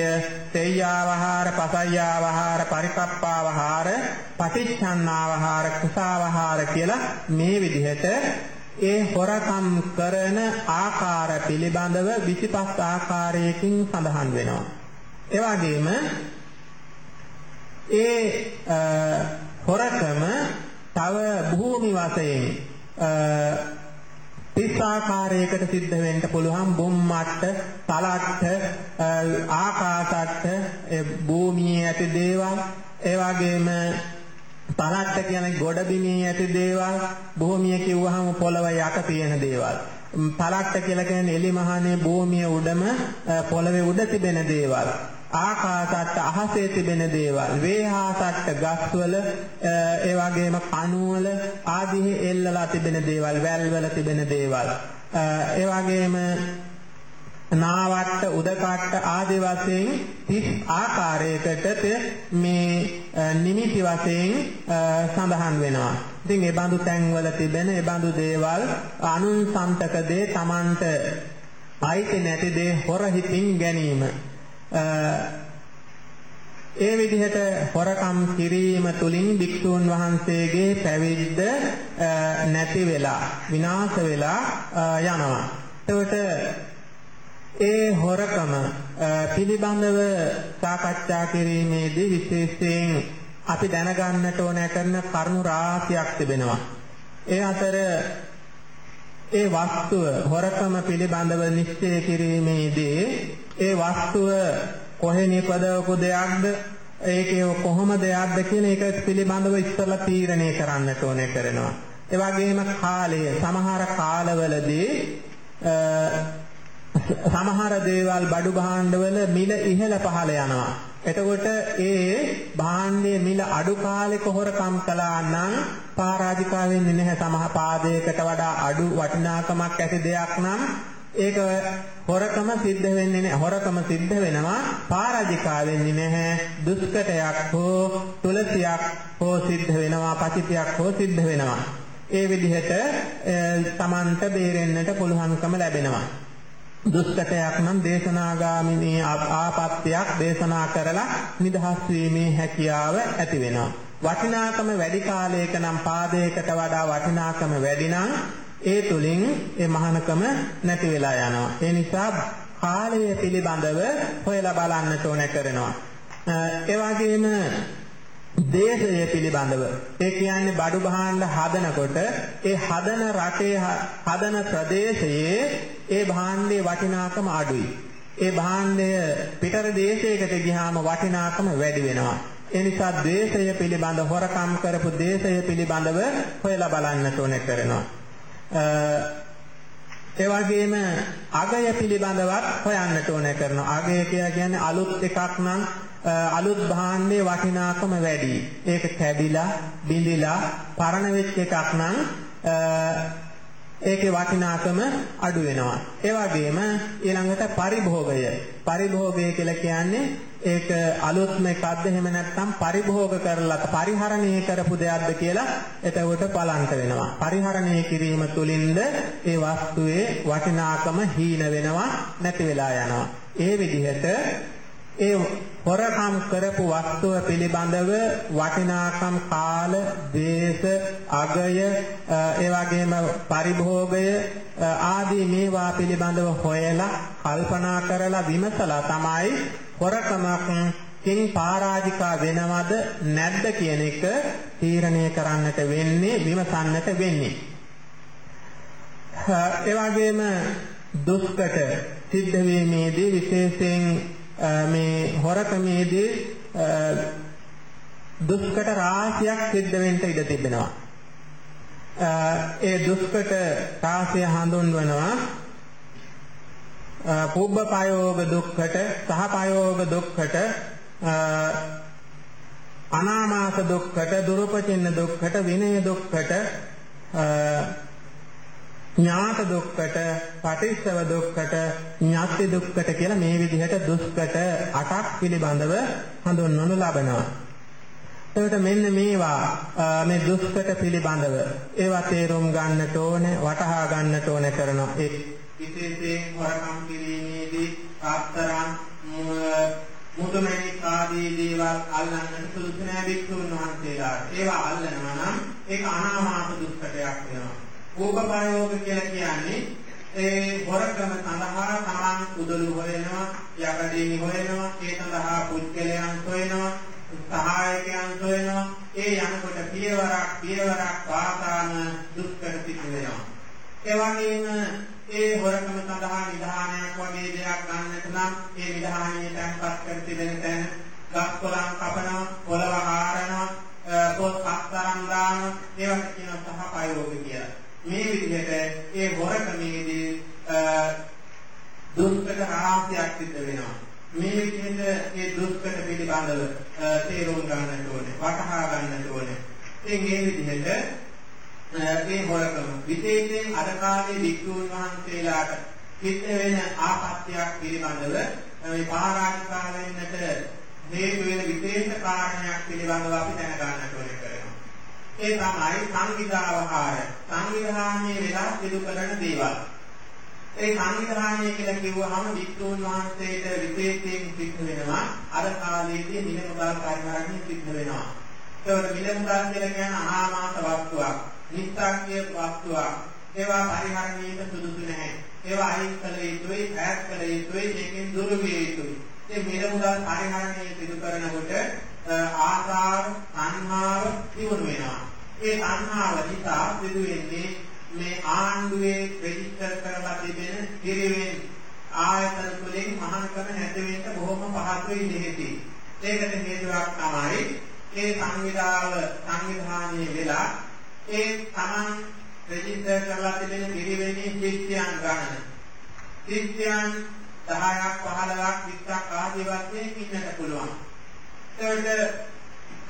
තෙය්‍යාවහාර පසය්‍යාවහාර පරිකප්පාවහාර පටිච්චන්නාවහාර කුසාවහාර කියලා මේ විදිහට ඒ හොරකම් කරන ආකාර පිළිබඳව 25 ආකාරයකින් සඳහන් වෙනවා. ඒ වගේම ඒ හොරකම තව භූමි වශයෙන් තිස් ආකාරයකට සිද්ධ වෙන්න පුළුවන් බොම්මට්ට, තලට්ට, ආකාසට්ට, භූමියේ ඇති දේවල්, ඒ වගේම තලට්ට කියන්නේ ගොඩ බිමේ ඇති දේවල්, භූමිය කිව්වහම පොළව යට තියෙන දේවල්. තලට්ට කියලා කියන්නේ එලි මහනේ භූමිය උඩම පොළවේ උඩ තිබෙන දේවල්. ආකාසට්ට අහසේ තිබෙන දේවල් වේහාසට්ට ගස්වල ඒ වගේම කණුවල ආදී එල්ලලා තිබෙන දේවල් වැල්වල තිබෙන දේවල් ඒ වගේම නාවට්ට උදකට්ට ආදී වශයෙන් 30 ආකාරයකට මේ නිමිති වශයෙන් සඳහන් වෙනවා. ඉතින් ඒ බඳු තැන්වල තිබෙන ඒ බඳු දේවල් අනුන් සම්තක දේ Tamanට අයිති නැති දේ හොර හිතින් ගැනීම ඒ විදිහට හොරකම් කිරීම තුලින් භික්ෂූන් වහන්සේගේ පැවිද්ද නැති වෙලා විනාශ වෙලා යනවා. එතකොට ඒ හොරකම පිළිබඳව සාකච්ඡා කිරීමේදී විශේෂයෙන් අපි දැනගන්නට ඕන කරන කරුණු රාශියක් තිබෙනවා. ඒ අතර ඒ වස්තුව හොරකම පිළිබඳව නිශ්චය කිරීමේදී ඒ වස්තුව කොහේ නිපදවපු දෙයක්ද ඒකේ කොහොම දෙයක්ද කියන එක පිළිබඳව ඉස්සලා තීරණය කරන්නට ඕනේ කරනවා. ඒ වගේම කාලය සමහර කාලවලදී සමහර දේවල් බඩු භාණ්ඩවල මිල ඉහළ පහළ යනවා. එතකොට ඒ භාණ්ඩයේ මිල අඩු කාලෙක හොරකම් කළා නම් පරාජිකා වෙන්නේ නැහැ. සමහර පාදයකට වඩා අඩු වටිනාකමක් ඇති දෙයක් නම් ඒක හොරකම සිද්ධ වෙන්නේ නැහැ. හොරකම සිද්ධ වෙනවා පරාජිකා වෙන්නේ නැහැ. දුෂ්කටයක් හෝ තුලසියක් හෝ සිද්ධ වෙනවා. පචිතයක් හෝ සිද්ධ වෙනවා. ඒ විදිහට තමන්ට බේරෙන්නට පුළුවන්කම ලැබෙනවා. දුෂ්කටයක් නම් දේශනාගාමිනී ආපත්‍යක් දේශනා කරලා නිදහස් වීමේ හැකියාව ඇති වෙනවා. වටිනාකම වැඩි කාලයක නම් පාදයකට වඩා වටිනාකම වැඩි නම් ඒ තුලින් ඒ මහානකම නැති වෙලා යනවා. ඒ නිසා කාලය පිළිබඳව හොයලා බලන්නට ඕන කරනවා. ඒ වගේම දේශය පිළිබඳව ඒ කියන්නේ බඩු භාණ්ඩ හදනකොට ඒ හදන රටේ හදන ප්‍රදේශයේ ඒ භාණ්ඩේ වටිනාකම අඩුයි. ඒ භාණ්ඩය පිටර දේශයකට ගියාම වටිනාකම වැඩි වෙනවා. ඒ නිසා දේශය පිළිබඳ හොරකම් කරපු දේශය පිළිබඳව හොයලා බලන්නට ඕනේ කරනවා. ඒ වගේම අගය පිළිබඳවත් හොයන්නට ඕනේ කරනවා. අගය කියන්නේ අලුත් එකක් නම් අලුත් භාණ්ඩේ වටිනාකම වැඩි. ඒක කැඩිලා, බිඳිලා, පරණ වෙච්ච එකක් නම් ඒකේ වටිනාකම අඩු වෙනවා. ඒ වගේම ඊළඟට පරිභෝගය. පරිභෝගය කියලා කියන්නේ ඒක අලුත්ම එකක්ද එහෙම නැත්නම් පරිභෝග කරලා පරිහරණය කරපු දෙයක්ද කියලා එතකොට බලන්ට වෙනවා. පරිහරණය කිරීම තුළින්ද ඒ වස්තුවේ වටිනාකම හීන වෙනවා නැති වෙලා යනවා. ඒ විදිහට ඒ හොරකම් කරපු වස්තුව පිළිබඳව වටිනාකම් කාල, දේශ, අගය, ඒ වගේම පරිභෝගය ආදී මේවා පිළිබඳව හොයලා කල්පනා කරලා විමසලා තමයි හොරකමක් කින් පරාජිකා වෙනවද නැද්ද කියන එක තීරණය කරන්නට වෙන්නේ විමසන්නට වෙන්නේ. ඒ වගේම දුෂ්කට සිද්ධ වීමේදී විශේෂයෙන් මේ හොරකමේදී දුෂ්කට රාශියක් සිද්ධ වෙන්න ඉඩ තිබෙනවා. ඒ දුෂ්කට රාශිය හඳුන්වනවා පුබ්බ පයෝග දුක්ඛට සහ පයෝග දුක්ඛට අනාමාස දුක්ඛට දුරුපචින්න දුක්ඛට විනය දුක්ඛට ඥාත දුක්ඛට පටිච්චව දුක්ඛට ඥාති දුක්ඛට කියලා මේ විදිහට දුක්ඛට අටක් පිළිබඳව හඳුන්වනු ලබනවා. එතකොට මෙන්න මේවා මේ දුක්ඛට පිළිබඳව ඒවා තේරුම් ගන්නට ඕනේ වටහා ගන්නට ඕනේ කරනවා. ඒ විශේෂයෙන් වරකම් කිරීමේදී ආත්තරන් මුතුමැණික් ආදී දේවල් අල්ලන්නට සුදුසු නෑ භික්ෂුන් වහන්සේලාට. ඒවා අල්ලනවා නම් ඒක අනාමාස දුක්ඛටයක් වෙනවා. කෝපපයෝග කියලා කියන්නේ ඒ හොරකම සඳහා තමන් උදළු හොයනවා, යකඩේනි හොයනවා, ඒ සඳහා පුද්ගලයන් හොයනවා, සහායකයන් හොයනවා. ඒ යනකොට පියවරක් පියවරක් පාසාම දුක්කර සිද්ධ වෙනවා. ඒ වගේම ඒ හොරකම සඳහා නිධානයක් වගේ දෙයක් ගන්නට නම් ඒ නිධානයේ තැන්පත් කර තිබෙන තැන ගස් කොළන් කපනවා, පොළව හාරනවා, පොත් අත්තරන් දානවා, ඒවට කියනවා සහපයෝග කියලා. මේ විදිහට ඒ හොරකමේදී දුෂ්කර රාශියක් සිද්ධ වෙනවා. මේ විදිහට ඒ දුෂ්කර පිළිබඳව තේරුම් ගන්නට ඕනේ, වටහා ගන්නට ඕනේ. ඉතින් මේ විදිහට මේ හොරකම විශේෂයෙන් අද කාලේ වික්ෂුන් වහන්සේලාට සිද්ධ වෙන ආපත්‍යක් පිළිබඳව මේ පහරාජිකා වෙන්නට හේතු වෙන විශේෂ කාරණයක් පිළිබඳව අපි දැනගන්නට ඕනේ කරනවා. ඒ තමයි සංවිධාවහාර. සංවිධානයේ වෙලා සිදු කරන දේවල්. ඒ සංවිධානය කියලා කිව්වහම වික්‍රෝන් වහන්සේට විශේෂයෙන් සිද්ධ වෙනවා අර කාලයේදී මිල මුදල් පරිහරණය සිද්ධ වෙනවා. ඒකට මිල මුදල් කියලා කියන්නේ අනාමාත වස්තුවක්, නිස්සාරණීය වස්තුවක්. ඒවා පරිහරණයට සුදුසු නැහැ. ඒවා අයින් කළ යුතුයි, ඈත් කළ යුතුයි, මේකෙන් දුර විය යුතුයි. මේ මිල මුදල් පරිහරණය සිදු කරනකොට ආසාව, සංහාව දියුණු වෙනවා. ඒ තණ්හාව නිසා සිදු වෙන්නේ මේ ආණ්ඩුවේ රෙජිස්ටර් කරලා තිබෙන පිරිවෙන් ආයතන වලින් මහානකම නැතිවෙන්න බොහොම පහසුයි නිහිතී. ඒකට හේතුවක් තමයි ඒ සංවිධාව සංවිධානයේ වෙලා ඒ තමන් රෙජිස්ටර් කරලා තිබෙන පිරිවෙනේ ශිෂ්‍යයන් ගණන. ශිෂ්‍යයන් 10ක් 15ක් 20ක් ආදී වශයෙන් ඉන්නට පුළුවන්. එතකොට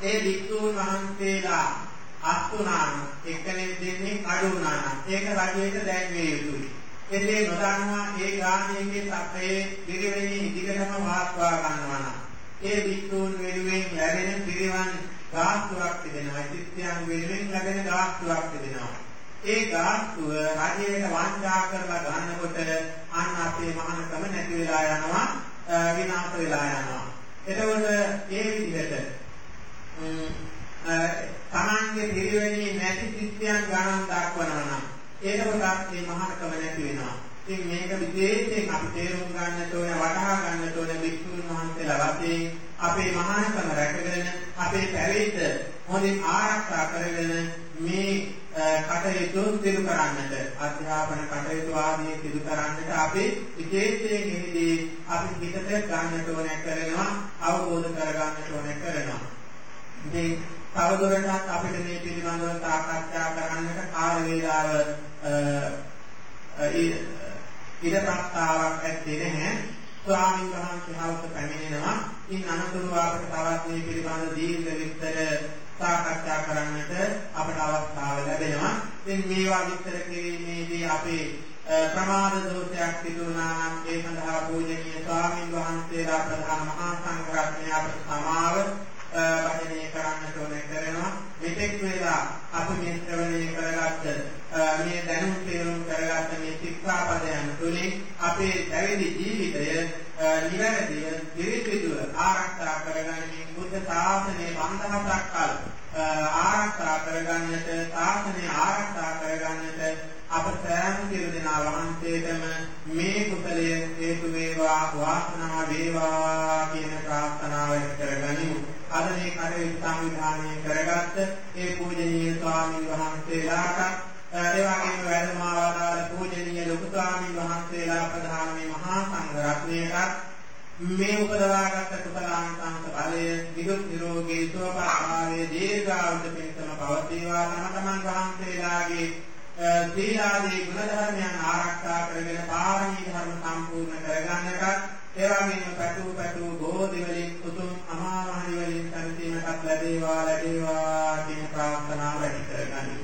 ඒ වික්ෂුන් වහන්සේලා අස්තුනාන එක්කෙනෙක් දෙන්නේ අඩු වුණා ඒක රජයට දැන්විය යුතුයි. එසේ නොදන්නා ඒ ගාමීන්ගේ සත්‍යයේ පිරිවෙනේ ඉදිකටම වාස්වා ගන්නවා නම් ඒ වික්ෂුන් වෙනුවෙන් ලැබෙන පිරිවන් ගාස්තුවක් තිබෙනවා. ශිෂ්‍යයන් වෙනුවෙන් ලැබෙන ගාස්තුවක් තිබෙනවා. ඒ ගාස්තුව රජයට වංචා කරලා ගන්නකොට අන්න අපේ මහානකම නැති වෙලා යනවා විනාශ වෙලා යනවා. එතකොට ඒ විදිහට තමන්ගේ පිරිවෙනේ නැති ශිෂ්‍යයන් ගණන් දක්වනවා නම් ඒකවත් මේ මහානකම නැති වෙනවා. ඉතින් මේක විශේෂයෙන් අපි තේරුම් ගන්නට ඕන වටහා ගන්නට ඕන වික්ෂුන් වහන්සේලා වශයෙන් අපේ මහානකම රැකගෙන අපේ පැවිද්ද හොඳින් ආරක්ෂා කරගෙන මේ කටයුතු සිදු කරන්නට අධ්‍යාපන කටයුතු ආදී සිදු කරන්නට අපි විශේෂයෙන් එහිදී අපි පිටත ගන්නට ඕන කරනවා අවබෝධ කර ගන්නට ඕන කරනවා. ඉතින් තවදුරටත් අපිට මේ පිළිබඳව සාකච්ඡා කරන්නට කාල වේලාව ඉද ප්‍රස්තාවක් ඇත්තේ නැහැ. ස්වාමීන් වහන්සේ හවස පැමිණෙනවා. ඉන් අනතුරුව අපට තවත් මේ පිළිබඳ දීර්ඝ විස්තර සාකච්ඡා කරන්නට අපට අවස්ථාව ලැබෙනවා. ඉතින් මේවා විස්තර කිරීමේදී අපේ ප්‍රමාද දෝෂයක් සිදු වුණා නම් ඒ සඳහා පූජනීය ස්වාමීන් වහන්සේලා ප්‍රධාන මහා සංඝරත්නය අපට සමාව වචනය කරන්නට ඕනේ කරනවා. මෙතෙක් වේලා අපි මේ ශ්‍රවණය කරගත්ත මේ දැනුම් තේරුම් කරගත්ත මේ ශික්ෂාපදයන් තුළින් අපේ පැවිදි ජීවිතය නිවැරදිව පිරිසිදුව ආරක්ෂා කරගනිමින් බුද්ධ ශාසනයේ වන්දනසක් කල ආරක්ෂා කරගන්නට ශාසනය ආරක්ෂා කරගන්නට අප සෑම සියලු දෙනා වහන්සේටම මේ කුසලය හේතු වේවා වාසනාව වේවා කියන ප්‍රාර්ථනාව කරගනිමු. අද මේ කටයුතු සංවිධානය කරගත්ත ඒ පූජනීය ස්වාමීන් වහන්සේලාට ඒ වගේම වැඩමවදාළ පූජනීය ලොකු ස්වාමීන් වහන්සේලා ප්‍රධාන මේ මහා සංඝ රත්නයටත් මේ උපදවාගත් කුසලාංශ බලය විදුත් නිරෝගී සුවපත් ආවේ දීර්ඝායුෂ පිණිසම පවතිවා තම තමන් වහන්සේලාගේ සීලාදී ගුණධර්මයන් ආරක්ෂා කරගෙන පාරමී ධර්ම සම්පූර්ණ කරගන්නටත් ඒ වගේම පැතු පැතු බෝධි වලින් උතුම් අමා මහ නිවලින් සම්පීමටත් ලැබේවා ලැබේවා කියන ප්‍රාර්ථනාව ඇති කරගන්න.